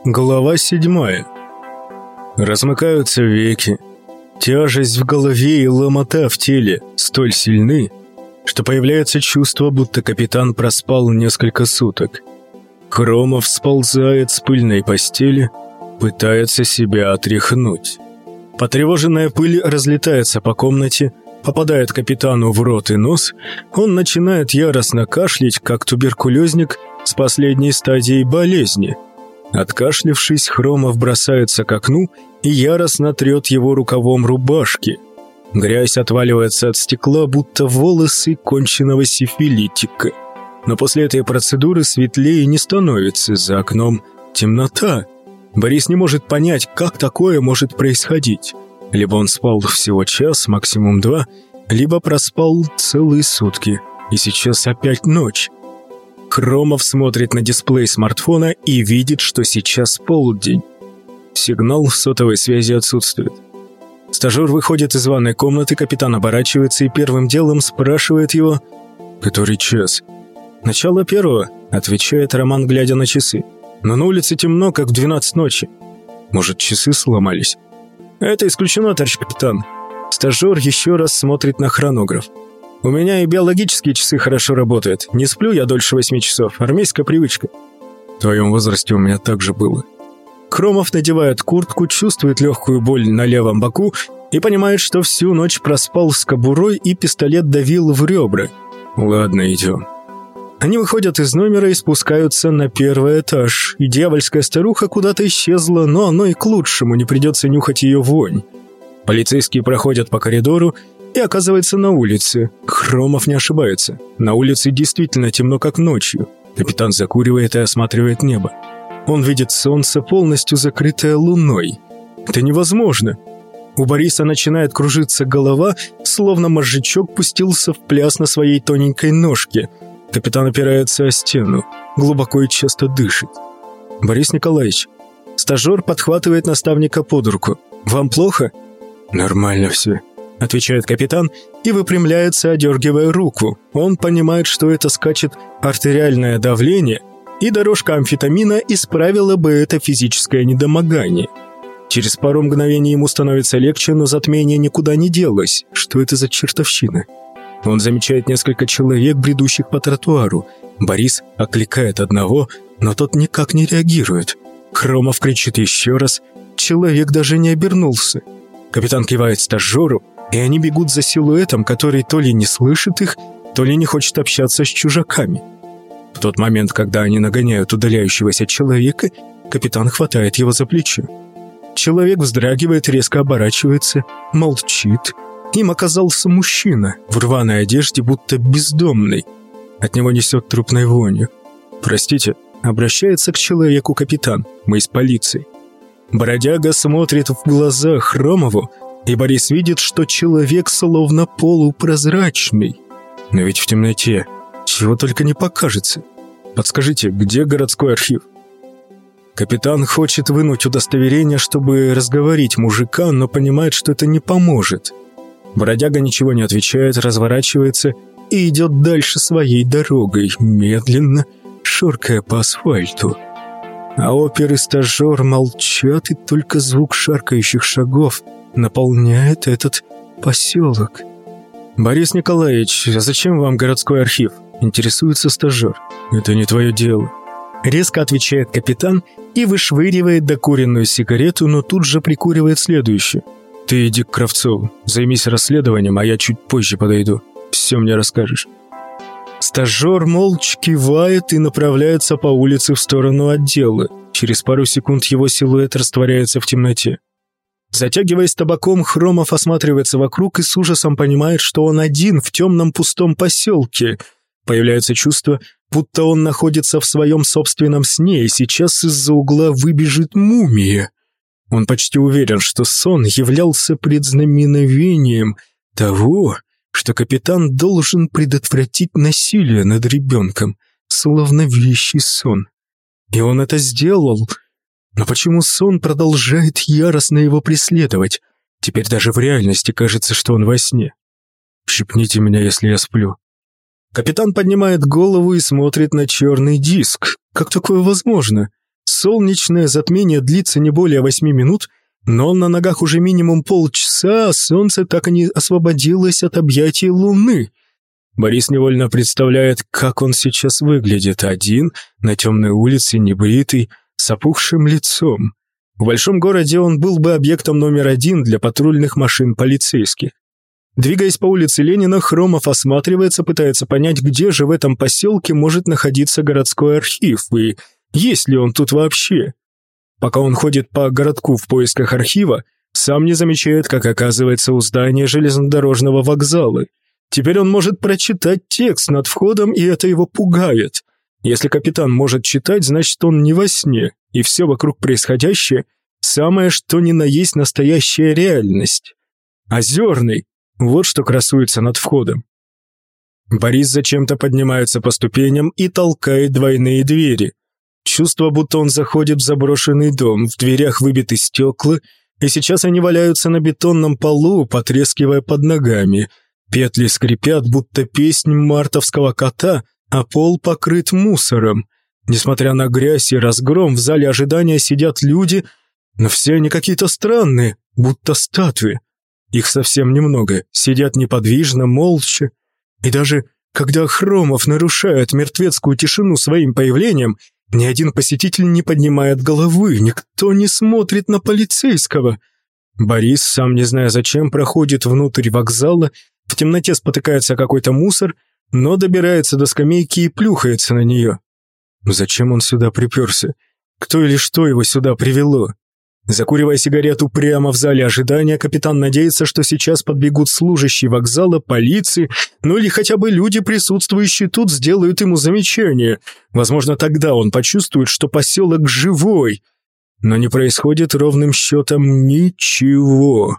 Глава седьмая. Размыкаются веки. Тяжесть в голове и ломота в теле столь сильны, что появляется чувство, будто капитан проспал несколько суток. Хромов сползает с пыльной постели, пытается себя отряхнуть. Потревоженная пыль разлетается по комнате, попадает капитану в рот и нос, он начинает яростно кашлять, как туберкулезник с последней стадией болезни. Откашлившись, Хромов бросается к окну и яростно трет его рукавом рубашки. Грязь отваливается от стекла, будто волосы конченного сифилитика. Но после этой процедуры светлее не становится, за окном темнота. Борис не может понять, как такое может происходить. Либо он спал всего час, максимум два, либо проспал целые сутки, и сейчас опять ночь. Хромов смотрит на дисплей смартфона и видит, что сейчас полдень. Сигнал сотовой связи отсутствует. Стажер выходит из ванной комнаты, капитан оборачивается и первым делом спрашивает его «Который час?» «Начало первого», — отвечает Роман, глядя на часы. «Но на улице темно, как в двенадцать ночи. Может, часы сломались?» «Это исключено, товарищ капитан». Стажер еще раз смотрит на хронограф. У меня и биологические часы хорошо работают. Не сплю я дольше восьми часов. Армейская привычка. В твоем возрасте у меня так же было. Кромов надевает куртку, чувствует легкую боль на левом боку и понимает, что всю ночь проспал с кобурой и пистолет давил в ребра. Ладно, идем. Они выходят из номера и спускаются на первый этаж. И дьявольская старуха куда-то исчезла, но оно и к лучшему, не придется нюхать ее вонь. Полицейские проходят по коридору и оказывается на улице. Хромов не ошибается. На улице действительно темно, как ночью. Капитан закуривает и осматривает небо. Он видит солнце, полностью закрытое луной. Это невозможно. У Бориса начинает кружиться голова, словно мозжечок пустился в пляс на своей тоненькой ножке. Капитан опирается о стену, глубоко и часто дышит. «Борис Николаевич». Стажер подхватывает наставника под руку. «Вам плохо?» «Нормально все», отвечает капитан и выпрямляется, одергивая руку. Он понимает, что это скачет артериальное давление, и дорожка амфетамина исправила бы это физическое недомогание. Через пару мгновений ему становится легче, но затмение никуда не делось. Что это за чертовщина? Он замечает несколько человек, бредущих по тротуару. Борис окликает одного, но тот никак не реагирует. Хромов кричит еще раз. Человек даже не обернулся. Капитан кивает стажеру, и они бегут за силуэтом, который то ли не слышит их, то ли не хочет общаться с чужаками. В тот момент, когда они нагоняют удаляющегося человека, капитан хватает его за плечо. Человек вздрагивает, резко оборачивается, молчит. Им оказался мужчина, в рваной одежде, будто бездомный. От него несет трупной вонью. «Простите», — обращается к человеку капитан, мы из полиции. Бродяга смотрит в глаза Хромову, и Борис видит, что человек словно полупрозрачный. Но ведь в темноте чего только не покажется. Подскажите, где городской архив? Капитан хочет вынуть удостоверение, чтобы разговорить мужика, но понимает, что это не поможет. Бродяга ничего не отвечает, разворачивается и идет дальше своей дорогой, медленно, шоркая по асфальту. А опер и стажер молчат, и только звук шаркающих шагов – наполняет этот поселок. «Борис Николаевич, а зачем вам городской архив?» – интересуется стажер. «Это не твое дело». Резко отвечает капитан и вышвыривает докуренную сигарету, но тут же прикуривает следующую. «Ты иди к Кравцову, займись расследованием, а я чуть позже подойду. Все мне расскажешь». Стажер молча кивает и направляется по улице в сторону отдела. Через пару секунд его силуэт растворяется в темноте. Затягиваясь табаком, Хромов осматривается вокруг и с ужасом понимает, что он один в темном пустом поселке. Появляется чувство, будто он находится в своем собственном сне, и сейчас из-за угла выбежит мумия. Он почти уверен, что сон являлся предзнаменовением того, что капитан должен предотвратить насилие над ребенком, словно вещий сон. И он это сделал — но почему сон продолжает яростно его преследовать? Теперь даже в реальности кажется, что он во сне. Щипните меня, если я сплю. Капитан поднимает голову и смотрит на черный диск. Как такое возможно? Солнечное затмение длится не более восьми минут, но он на ногах уже минимум полчаса, а солнце так и не освободилось от объятий луны. Борис невольно представляет, как он сейчас выглядит один, на темной улице, небритый, с опухшим лицом. В большом городе он был бы объектом номер один для патрульных машин полицейских. Двигаясь по улице Ленина, Хромов осматривается, пытается понять, где же в этом поселке может находиться городской архив и есть ли он тут вообще. Пока он ходит по городку в поисках архива, сам не замечает, как оказывается у здания железнодорожного вокзала. Теперь он может прочитать текст над входом, и это его пугает. Если капитан может читать, значит он не во сне, и все вокруг происходящее – самое что ни на есть настоящая реальность. Озерный – вот что красуется над входом. Борис зачем-то поднимается по ступеням и толкает двойные двери. Чувство, будто он заходит в заброшенный дом, в дверях выбиты стекла, и сейчас они валяются на бетонном полу, потрескивая под ногами. Петли скрипят, будто песнь мартовского кота, а пол покрыт мусором. Несмотря на грязь и разгром, в зале ожидания сидят люди, но все они какие-то странные, будто статуи. Их совсем немного, сидят неподвижно, молча. И даже когда Хромов нарушает мертвецкую тишину своим появлением, ни один посетитель не поднимает головы, никто не смотрит на полицейского. Борис, сам не зная зачем, проходит внутрь вокзала, в темноте спотыкается какой-то мусор, но добирается до скамейки и плюхается на нее. Зачем он сюда приперся? Кто или что его сюда привело? Закуривая сигарету прямо в зале ожидания, капитан надеется, что сейчас подбегут служащие вокзала, полиции, ну или хотя бы люди, присутствующие тут, сделают ему замечание. Возможно, тогда он почувствует, что поселок живой. Но не происходит ровным счетом ничего.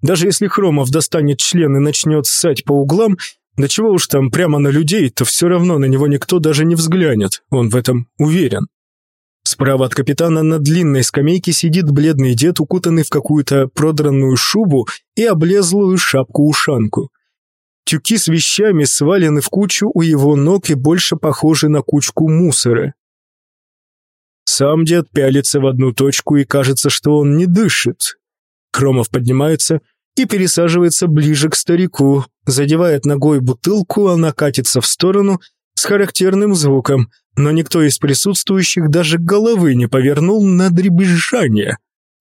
Даже если Хромов достанет член и начнет ссать по углам, да чего уж там прямо на людей, то все равно на него никто даже не взглянет, он в этом уверен. Справа от капитана на длинной скамейке сидит бледный дед, укутанный в какую-то продранную шубу и облезлую шапку-ушанку. Тюки с вещами свалены в кучу у его ног и больше похожи на кучку мусора. Сам дед пялится в одну точку и кажется, что он не дышит. Кромов поднимается и пересаживается ближе к старику, задевает ногой бутылку, она катится в сторону с характерным звуком – но никто из присутствующих даже головы не повернул на дребезжание.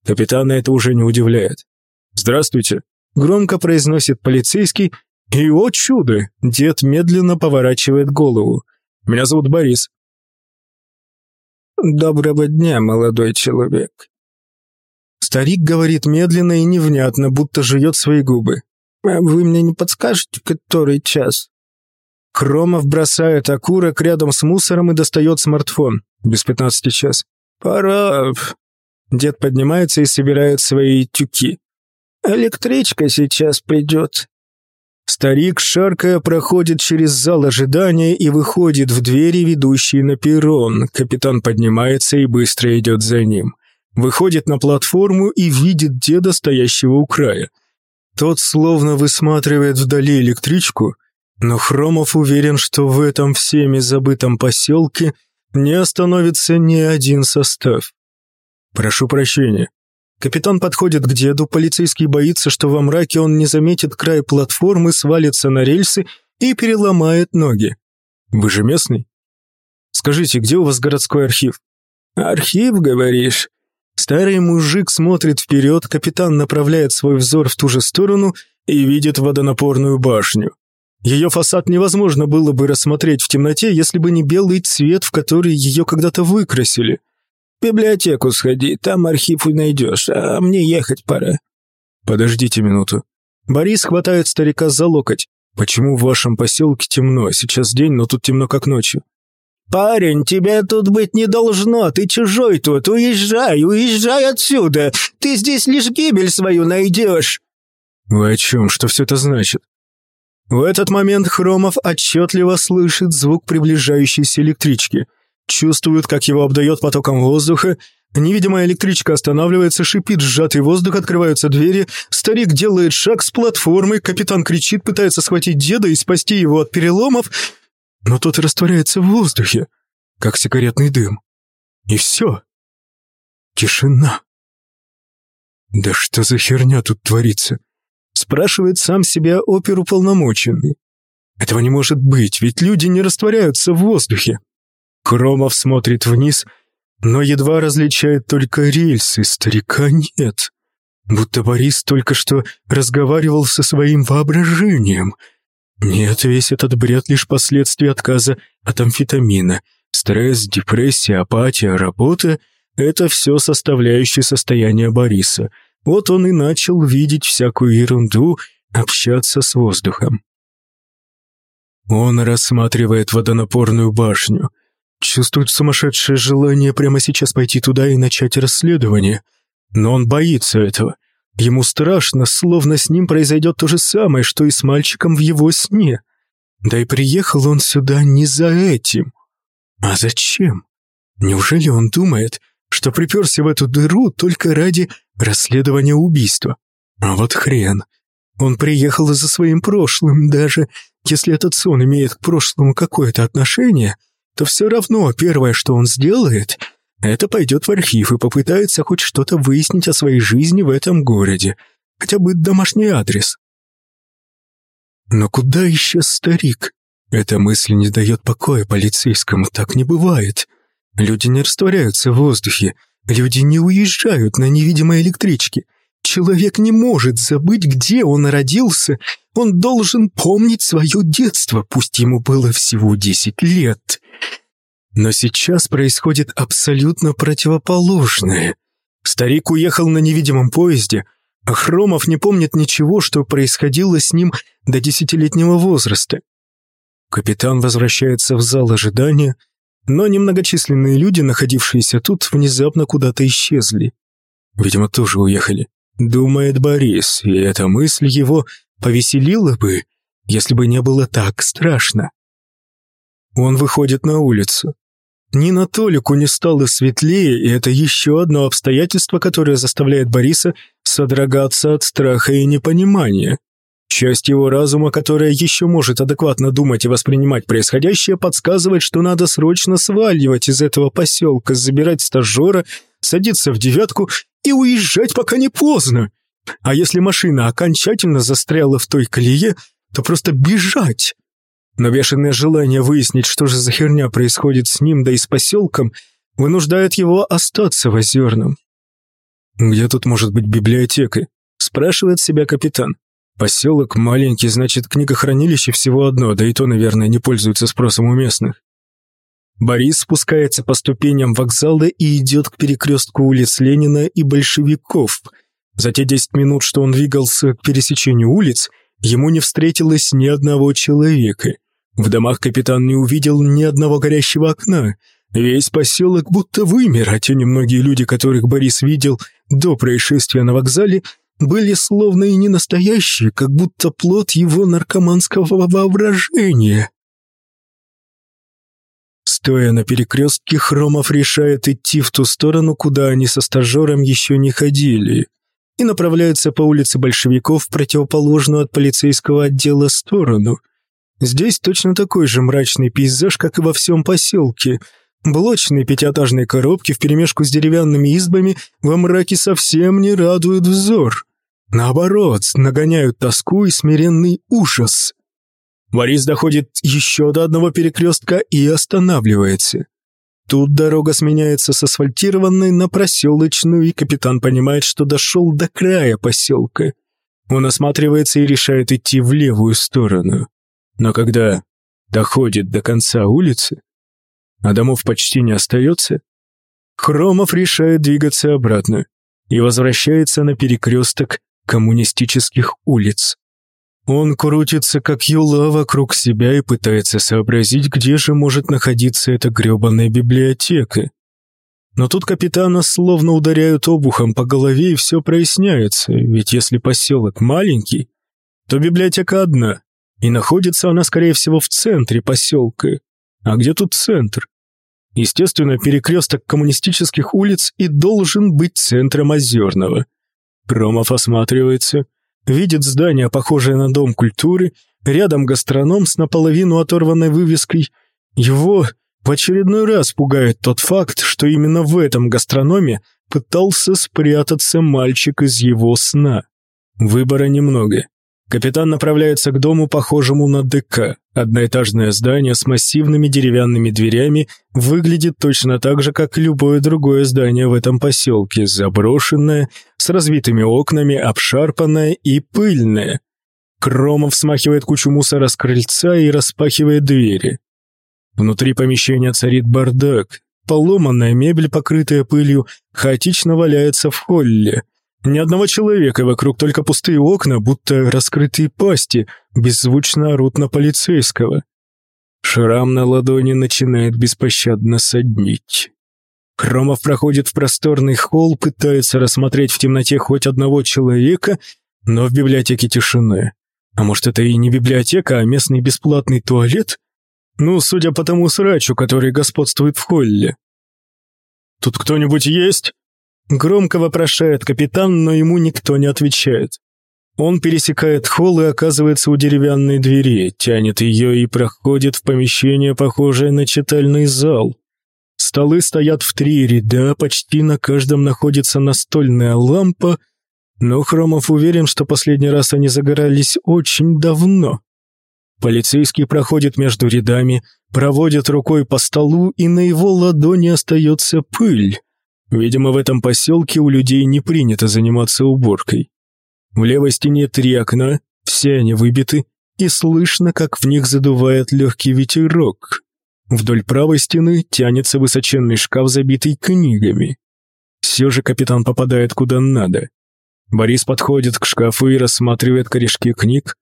Капитана это уже не удивляет. «Здравствуйте», — громко произносит полицейский, и, о чудо, дед медленно поворачивает голову. «Меня зовут Борис». «Доброго дня, молодой человек». Старик говорит медленно и невнятно, будто жует свои губы. «А «Вы мне не подскажете, который час?» Хромов бросает окурок рядом с мусором и достает смартфон. Без пятнадцати час. «Пора...» Дед поднимается и собирает свои тюки. «Электричка сейчас придет». Старик, шаркая, проходит через зал ожидания и выходит в двери, ведущие на перрон. Капитан поднимается и быстро идет за ним. Выходит на платформу и видит деда, стоящего у края. Тот словно высматривает вдали электричку, но Хромов уверен, что в этом всеми забытом поселке не остановится ни один состав. Прошу прощения. Капитан подходит к деду, полицейский боится, что во мраке он не заметит край платформы, свалится на рельсы и переломает ноги. Вы же местный? Скажите, где у вас городской архив? Архив, говоришь? Старый мужик смотрит вперед, капитан направляет свой взор в ту же сторону и видит водонапорную башню. Ее фасад невозможно было бы рассмотреть в темноте, если бы не белый цвет, в который ее когда-то выкрасили. В библиотеку сходи, там архив и найдешь, а мне ехать пора. Подождите минуту. Борис хватает старика за локоть. Почему в вашем поселке темно? Сейчас день, но тут темно как ночью. «Парень, тебя тут быть не должно, ты чужой тут, уезжай, уезжай отсюда, ты здесь лишь гибель свою найдешь!» «Вы о чем? Что все это значит?» В этот момент Хромов отчетливо слышит звук приближающейся электрички, чувствует, как его обдает потоком воздуха, невидимая электричка останавливается, шипит сжатый воздух, открываются двери, старик делает шаг с платформы, капитан кричит, пытается схватить деда и спасти его от переломов, но тот растворяется в воздухе, как сигаретный дым. И все. Тишина. «Да что за херня тут творится?» Спрашивает сам себя оперуполномоченный. «Этого не может быть, ведь люди не растворяются в воздухе». Кромов смотрит вниз, но едва различает только рельсы, старика нет. Будто Борис только что разговаривал со своим воображением. Нет, весь этот бред лишь последствия отказа от амфетамина. Стресс, депрессия, апатия, работа — это все составляющие состояния Бориса. Вот он и начал видеть всякую ерунду, общаться с воздухом. Он рассматривает водонапорную башню. Чувствует сумасшедшее желание прямо сейчас пойти туда и начать расследование — но он боится этого. Ему страшно, словно с ним произойдет то же самое, что и с мальчиком в его сне. Да и приехал он сюда не за этим. А зачем? Неужели он думает, что приперся в эту дыру только ради расследования убийства? А вот хрен. Он приехал за своим прошлым, даже если этот сон имеет к прошлому какое-то отношение, то все равно первое, что он сделает — это пойдет в архив и попытается хоть что-то выяснить о своей жизни в этом городе, хотя бы домашний адрес. Но куда исчез старик? Эта мысль не дает покоя полицейскому, так не бывает. Люди не растворяются в воздухе, люди не уезжают на невидимой электричке. Человек не может забыть, где он родился, он должен помнить свое детство, пусть ему было всего десять лет. Но сейчас происходит абсолютно противоположное. Старик уехал на невидимом поезде, а Хромов не помнит ничего, что происходило с ним до десятилетнего возраста. Капитан возвращается в зал ожидания, но немногочисленные люди, находившиеся тут, внезапно куда-то исчезли. Видимо, тоже уехали. Думает Борис, и эта мысль его повеселила бы, если бы не было так страшно. Он выходит на улицу. Ни на Толику не стало светлее, и это еще одно обстоятельство, которое заставляет Бориса содрогаться от страха и непонимания. Часть его разума, которая еще может адекватно думать и воспринимать происходящее, подсказывает, что надо срочно сваливать из этого поселка, забирать стажера, садиться в девятку и уезжать, пока не поздно. А если машина окончательно застряла в той колее, то просто бежать но бешеное желание выяснить, что же за херня происходит с ним, да и с поселком, вынуждает его остаться в Озерном. «Где тут может быть библиотека?» – спрашивает себя капитан. «Поселок маленький, значит, книгохранилище всего одно, да и то, наверное, не пользуется спросом у местных». Борис спускается по ступеням вокзала и идет к перекрестку улиц Ленина и Большевиков. За те десять минут, что он двигался к пересечению улиц, ему не встретилось ни одного человека – в домах капитан не увидел ни одного горящего окна. Весь поселок будто вымер, а те немногие люди, которых Борис видел до происшествия на вокзале, были словно и не настоящие, как будто плод его наркоманского воображения. Стоя на перекрестке, Хромов решает идти в ту сторону, куда они со стажером еще не ходили, и направляется по улице большевиков в противоположную от полицейского отдела сторону – Здесь точно такой же мрачный пейзаж, как и во всем поселке. Блочные пятиэтажные коробки вперемешку с деревянными избами во мраке совсем не радуют взор. Наоборот, нагоняют тоску и смиренный ужас. Борис доходит еще до одного перекрестка и останавливается. Тут дорога сменяется с асфальтированной на проселочную, и капитан понимает, что дошел до края поселка. Он осматривается и решает идти в левую сторону. Но когда доходит до конца улицы, а домов почти не остается, Хромов решает двигаться обратно и возвращается на перекресток коммунистических улиц. Он крутится, как юла, вокруг себя и пытается сообразить, где же может находиться эта грёбаная библиотека. Но тут капитана словно ударяют обухом по голове, и все проясняется, ведь если поселок маленький, то библиотека одна, и находится она, скорее всего, в центре поселка. А где тут центр? Естественно, перекресток коммунистических улиц и должен быть центром Озерного. Промов осматривается, видит здание, похожее на дом культуры, рядом гастроном с наполовину оторванной вывеской. Его в очередной раз пугает тот факт, что именно в этом гастрономе пытался спрятаться мальчик из его сна. Выбора немного. Капитан направляется к дому, похожему на ДК. Одноэтажное здание с массивными деревянными дверями выглядит точно так же, как любое другое здание в этом поселке, заброшенное, с разбитыми окнами, обшарпанное и пыльное. Кромов смахивает кучу мусора с крыльца и распахивает двери. Внутри помещения царит бардак. Поломанная мебель, покрытая пылью, хаотично валяется в холле – ни одного человека вокруг, только пустые окна, будто раскрытые пасти, беззвучно орут на полицейского. Шрам на ладони начинает беспощадно соднить. Хромов проходит в просторный холл, пытается рассмотреть в темноте хоть одного человека, но в библиотеке тишина. А может, это и не библиотека, а местный бесплатный туалет? Ну, судя по тому срачу, который господствует в холле. «Тут кто-нибудь есть?» Громко вопрошает капитан, но ему никто не отвечает. Он пересекает холл и оказывается у деревянной двери, тянет ее и проходит в помещение, похожее на читальный зал. Столы стоят в три ряда, почти на каждом находится настольная лампа, но Хромов уверен, что последний раз они загорались очень давно. Полицейский проходит между рядами, проводит рукой по столу, и на его ладони остается пыль. Видимо, в этом поселке у людей не принято заниматься уборкой. В левой стене три окна, все они выбиты, и слышно, как в них задувает легкий ветерок. Вдоль правой стены тянется высоченный шкаф, забитый книгами. Все же капитан попадает куда надо. Борис подходит к шкафу и рассматривает корешки книг,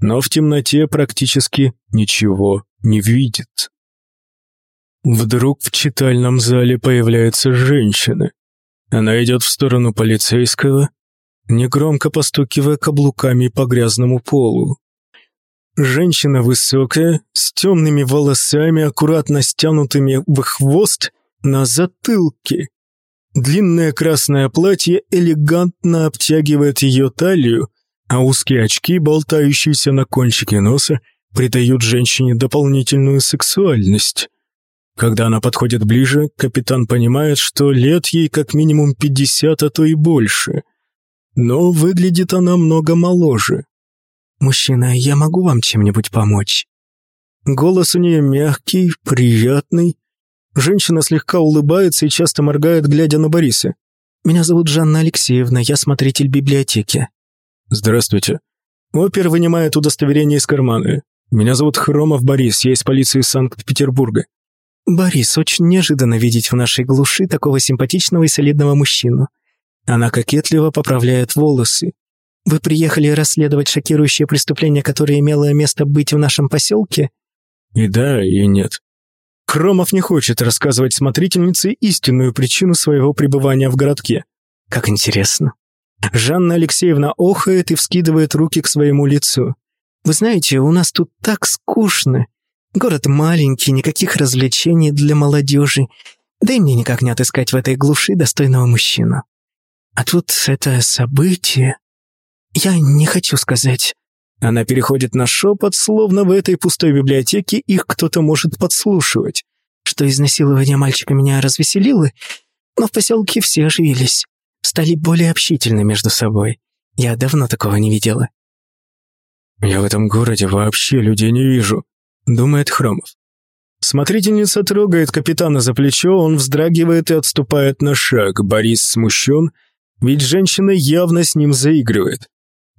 но в темноте практически ничего не видит. Вдруг в читальном зале появляется женщина. Она идет в сторону полицейского, негромко постукивая каблуками по грязному полу. Женщина высокая, с темными волосами, аккуратно стянутыми в хвост на затылке. Длинное красное платье элегантно обтягивает ее талию, а узкие очки, болтающиеся на кончике носа, придают женщине дополнительную сексуальность. Когда она подходит ближе, капитан понимает, что лет ей как минимум 50, а то и больше. Но выглядит она много моложе. «Мужчина, я могу вам чем-нибудь помочь?» Голос у нее мягкий, приятный. Женщина слегка улыбается и часто моргает, глядя на Бориса. «Меня зовут Жанна Алексеевна, я смотритель библиотеки». «Здравствуйте». Опер вынимает удостоверение из кармана. «Меня зовут Хромов Борис, я из полиции Санкт-Петербурга». «Борис, очень неожиданно видеть в нашей глуши такого симпатичного и солидного мужчину». Она кокетливо поправляет волосы. «Вы приехали расследовать шокирующее преступление, которое имело место быть в нашем поселке?» «И да, и нет». Кромов не хочет рассказывать смотрительнице истинную причину своего пребывания в городке. «Как интересно». Жанна Алексеевна охает и вскидывает руки к своему лицу. «Вы знаете, у нас тут так скучно. Город маленький, никаких развлечений для молодежи. Да и мне никак не отыскать в этой глуши достойного мужчину. А тут это событие... Я не хочу сказать. Она переходит на шепот, словно в этой пустой библиотеке их кто-то может подслушивать. Что изнасилование мальчика меня развеселило, но в поселке все оживились. Стали более общительны между собой. Я давно такого не видела. «Я в этом городе вообще людей не вижу», думает Хромов. Смотрительница трогает капитана за плечо, он вздрагивает и отступает на шаг. Борис смущен, ведь женщина явно с ним заигрывает.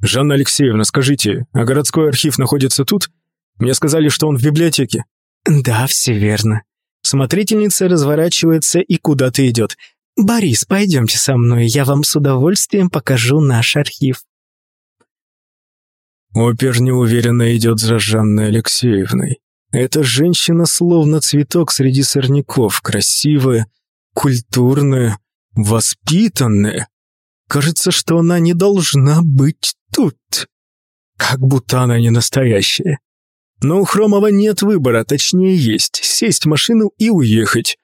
«Жанна Алексеевна, скажите, а городской архив находится тут? Мне сказали, что он в библиотеке». «Да, все верно». Смотрительница разворачивается и куда-то идет. «Борис, пойдемте со мной, я вам с удовольствием покажу наш архив». Опер неуверенно идет за Жанной Алексеевной. Эта женщина словно цветок среди сорняков, красивая, культурная, воспитанная. Кажется, что она не должна быть тут. Как будто она не настоящая. Но у Хромова нет выбора, точнее есть, сесть в машину и уехать.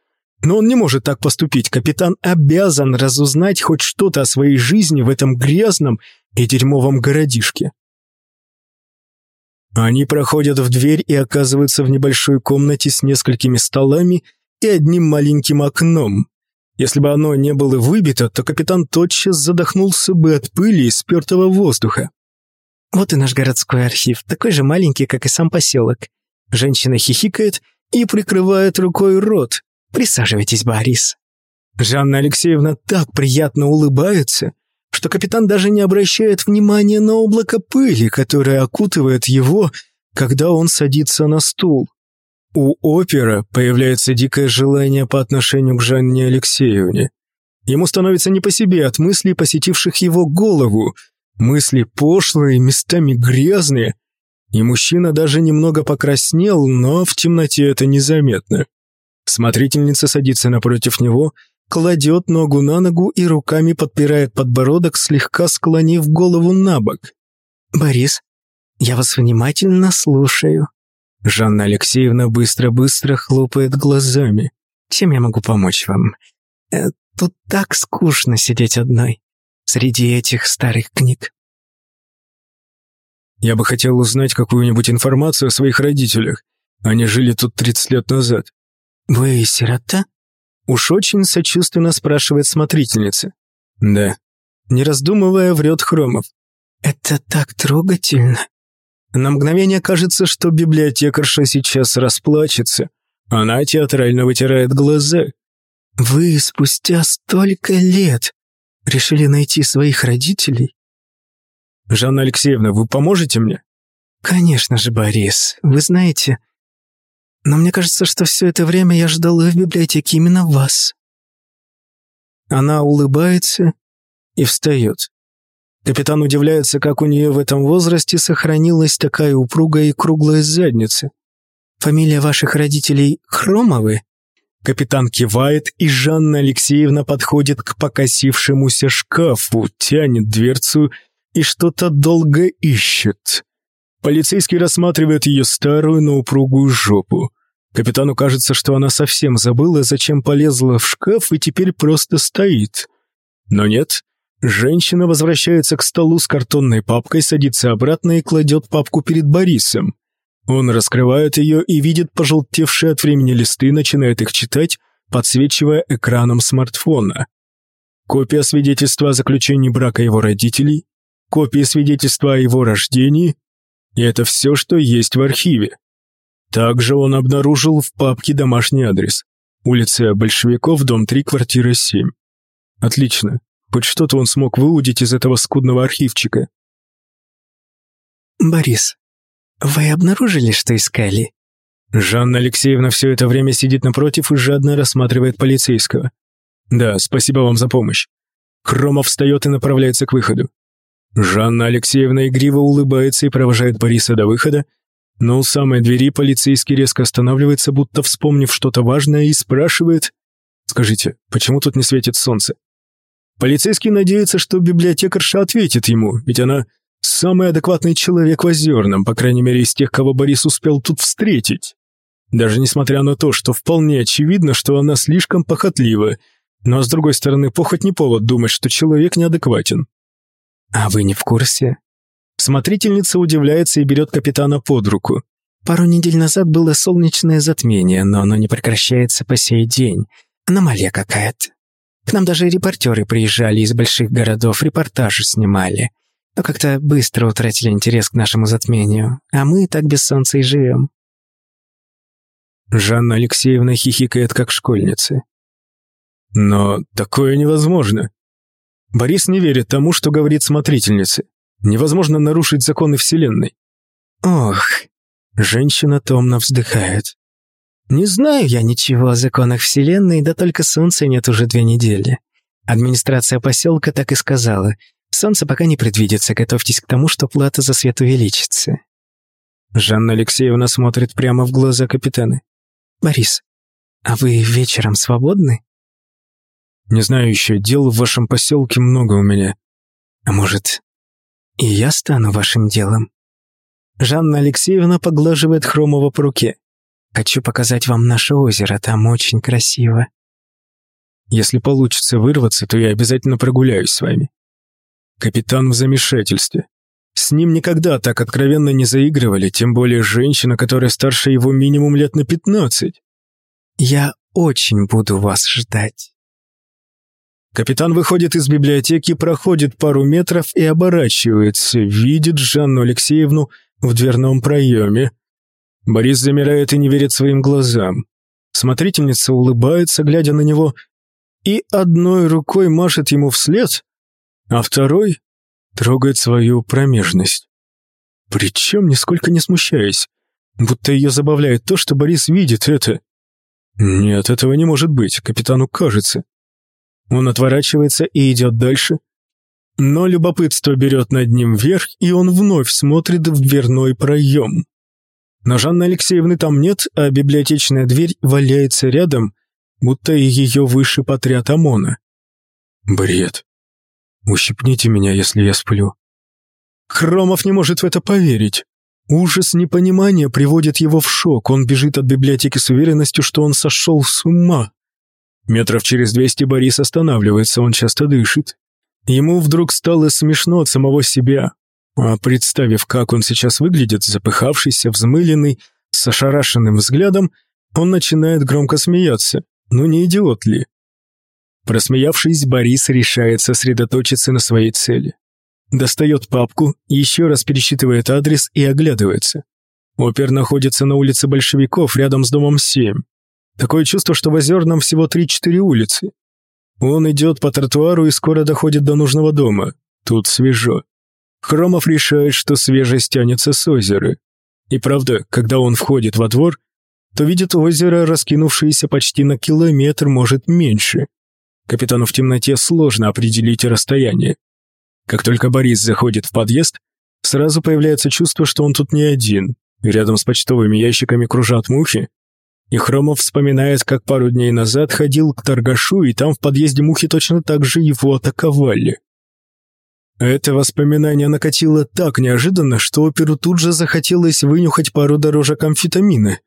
Но он не может так поступить, капитан обязан разузнать хоть что-то о своей жизни в этом грязном и дерьмовом городишке. Они проходят в дверь и оказываются в небольшой комнате с несколькими столами и одним маленьким окном. Если бы оно не было выбито, то капитан тотчас задохнулся бы от пыли и спертого воздуха. Вот и наш городской архив, такой же маленький, как и сам поселок. Женщина хихикает и прикрывает рукой рот. Присаживайтесь, Борис. Жанна Алексеевна так приятно улыбается, что капитан даже не обращает внимания на облако пыли, которое окутывает его, когда он садится на стул. У опера появляется дикое желание по отношению к Жанне Алексеевне. Ему становится не по себе от мыслей, посетивших его голову, мысли пошлые, местами грязные, и мужчина даже немного покраснел, но в темноте это незаметно. Смотрительница садится напротив него, кладет ногу на ногу и руками подпирает подбородок, слегка склонив голову на бок. «Борис, я вас внимательно слушаю». Жанна Алексеевна быстро-быстро хлопает глазами. «Чем я могу помочь вам? Э, тут так скучно сидеть одной среди этих старых книг». «Я бы хотел узнать какую-нибудь информацию о своих родителях. Они жили тут 30 лет назад». «Вы сирота?» Уж очень сочувственно спрашивает смотрительница. «Да». Не раздумывая, врет Хромов. «Это так трогательно». На мгновение кажется, что библиотекарша сейчас расплачется. Она театрально вытирает глаза. «Вы спустя столько лет решили найти своих родителей?» «Жанна Алексеевна, вы поможете мне?» «Конечно же, Борис. Вы знаете, но мне кажется, что все это время я ждала в библиотеке именно вас». Она улыбается и встает. Капитан удивляется, как у нее в этом возрасте сохранилась такая упругая и круглая задница. «Фамилия ваших родителей Хромовы?» Капитан кивает, и Жанна Алексеевна подходит к покосившемуся шкафу, тянет дверцу и что-то долго ищет. Полицейский рассматривает ее старую, но упругую жопу. Капитану кажется, что она совсем забыла, зачем полезла в шкаф и теперь просто стоит. Но нет, Женщина возвращается к столу с картонной папкой, садится обратно и кладет папку перед Борисом. Он раскрывает ее и видит пожелтевшие от времени листы, начинает их читать, подсвечивая экраном смартфона. Копия свидетельства о заключении брака его родителей, копия свидетельства о его рождении, и это все, что есть в архиве. Также он обнаружил в папке домашний адрес. Улица Большевиков, дом 3, квартира 7. Отлично. Хоть что-то он смог выудить из этого скудного архивчика. «Борис, вы обнаружили, что искали?» Жанна Алексеевна все это время сидит напротив и жадно рассматривает полицейского. «Да, спасибо вам за помощь». Хромов встает и направляется к выходу. Жанна Алексеевна игриво улыбается и провожает Бориса до выхода, но у самой двери полицейский резко останавливается, будто вспомнив что-то важное, и спрашивает «Скажите, почему тут не светит солнце?» Полицейский надеется, что библиотекарша ответит ему, ведь она самый адекватный человек в Озерном, по крайней мере, из тех, кого Борис успел тут встретить. Даже несмотря на то, что вполне очевидно, что она слишком похотлива, но, с другой стороны, похоть не повод думать, что человек неадекватен. «А вы не в курсе?» Смотрительница удивляется и берет капитана под руку. Пару недель назад было солнечное затмение, но оно не прекращается по сей день. Аномалия какая-то. К нам даже репортеры приезжали из больших городов, репортажи снимали. Но как-то быстро утратили интерес к нашему затмению. А мы так без солнца и живем. Жанна Алексеевна хихикает, как школьница. Но такое невозможно. Борис не верит тому, что говорит смотрительница. Невозможно нарушить законы Вселенной. Ох, женщина томно вздыхает. Не знаю я ничего о законах Вселенной, да только солнца нет уже две недели. Администрация поселка так и сказала. Солнце пока не предвидится, готовьтесь к тому, что плата за свет увеличится. Жанна Алексеевна смотрит прямо в глаза капитана. «Борис, а вы вечером свободны?» «Не знаю еще, дел в вашем поселке много у меня. А может, и я стану вашим делом?» Жанна Алексеевна поглаживает Хромова по руке. Хочу показать вам наше озеро, там очень красиво. Если получится вырваться, то я обязательно прогуляюсь с вами. Капитан в замешательстве. С ним никогда так откровенно не заигрывали, тем более женщина, которая старше его минимум лет на пятнадцать. Я очень буду вас ждать. Капитан выходит из библиотеки, проходит пару метров и оборачивается, видит Жанну Алексеевну в дверном проеме. Борис замирает и не верит своим глазам. Смотрительница улыбается, глядя на него, и одной рукой машет ему вслед, а второй трогает свою промежность. Причем нисколько не смущаясь, будто ее забавляет то, что Борис видит это. Нет, этого не может быть, капитану кажется. Он отворачивается и идет дальше, но любопытство берет над ним верх, и он вновь смотрит в дверной проем. Но Жанны Алексеевны там нет, а библиотечная дверь валяется рядом, будто и ее выше подряд ОМОНа. Бред. Ущипните меня, если я сплю. Хромов не может в это поверить. Ужас непонимания приводит его в шок. Он бежит от библиотеки с уверенностью, что он сошел с ума. Метров через двести Борис останавливается, он часто дышит. Ему вдруг стало смешно от самого себя. А представив, как он сейчас выглядит, запыхавшийся, взмыленный, с ошарашенным взглядом, он начинает громко смеяться. Ну не идиот ли? Просмеявшись, Борис решает сосредоточиться на своей цели. Достает папку, еще раз пересчитывает адрес и оглядывается. Опер находится на улице Большевиков, рядом с домом 7. Такое чувство, что в Озерном всего 3-4 улицы. Он идет по тротуару и скоро доходит до нужного дома. Тут свежо. Хромов решает, что свежесть тянется с озера. И правда, когда он входит во двор, то видит озеро, раскинувшееся почти на километр, может, меньше. Капитану в темноте сложно определить расстояние. Как только Борис заходит в подъезд, сразу появляется чувство, что он тут не один. Рядом с почтовыми ящиками кружат мухи. И Хромов вспоминает, как пару дней назад ходил к торгашу, и там в подъезде мухи точно так же его атаковали. Это воспоминание накатило так неожиданно, что оперу тут же захотелось вынюхать пару дорожек амфетамина.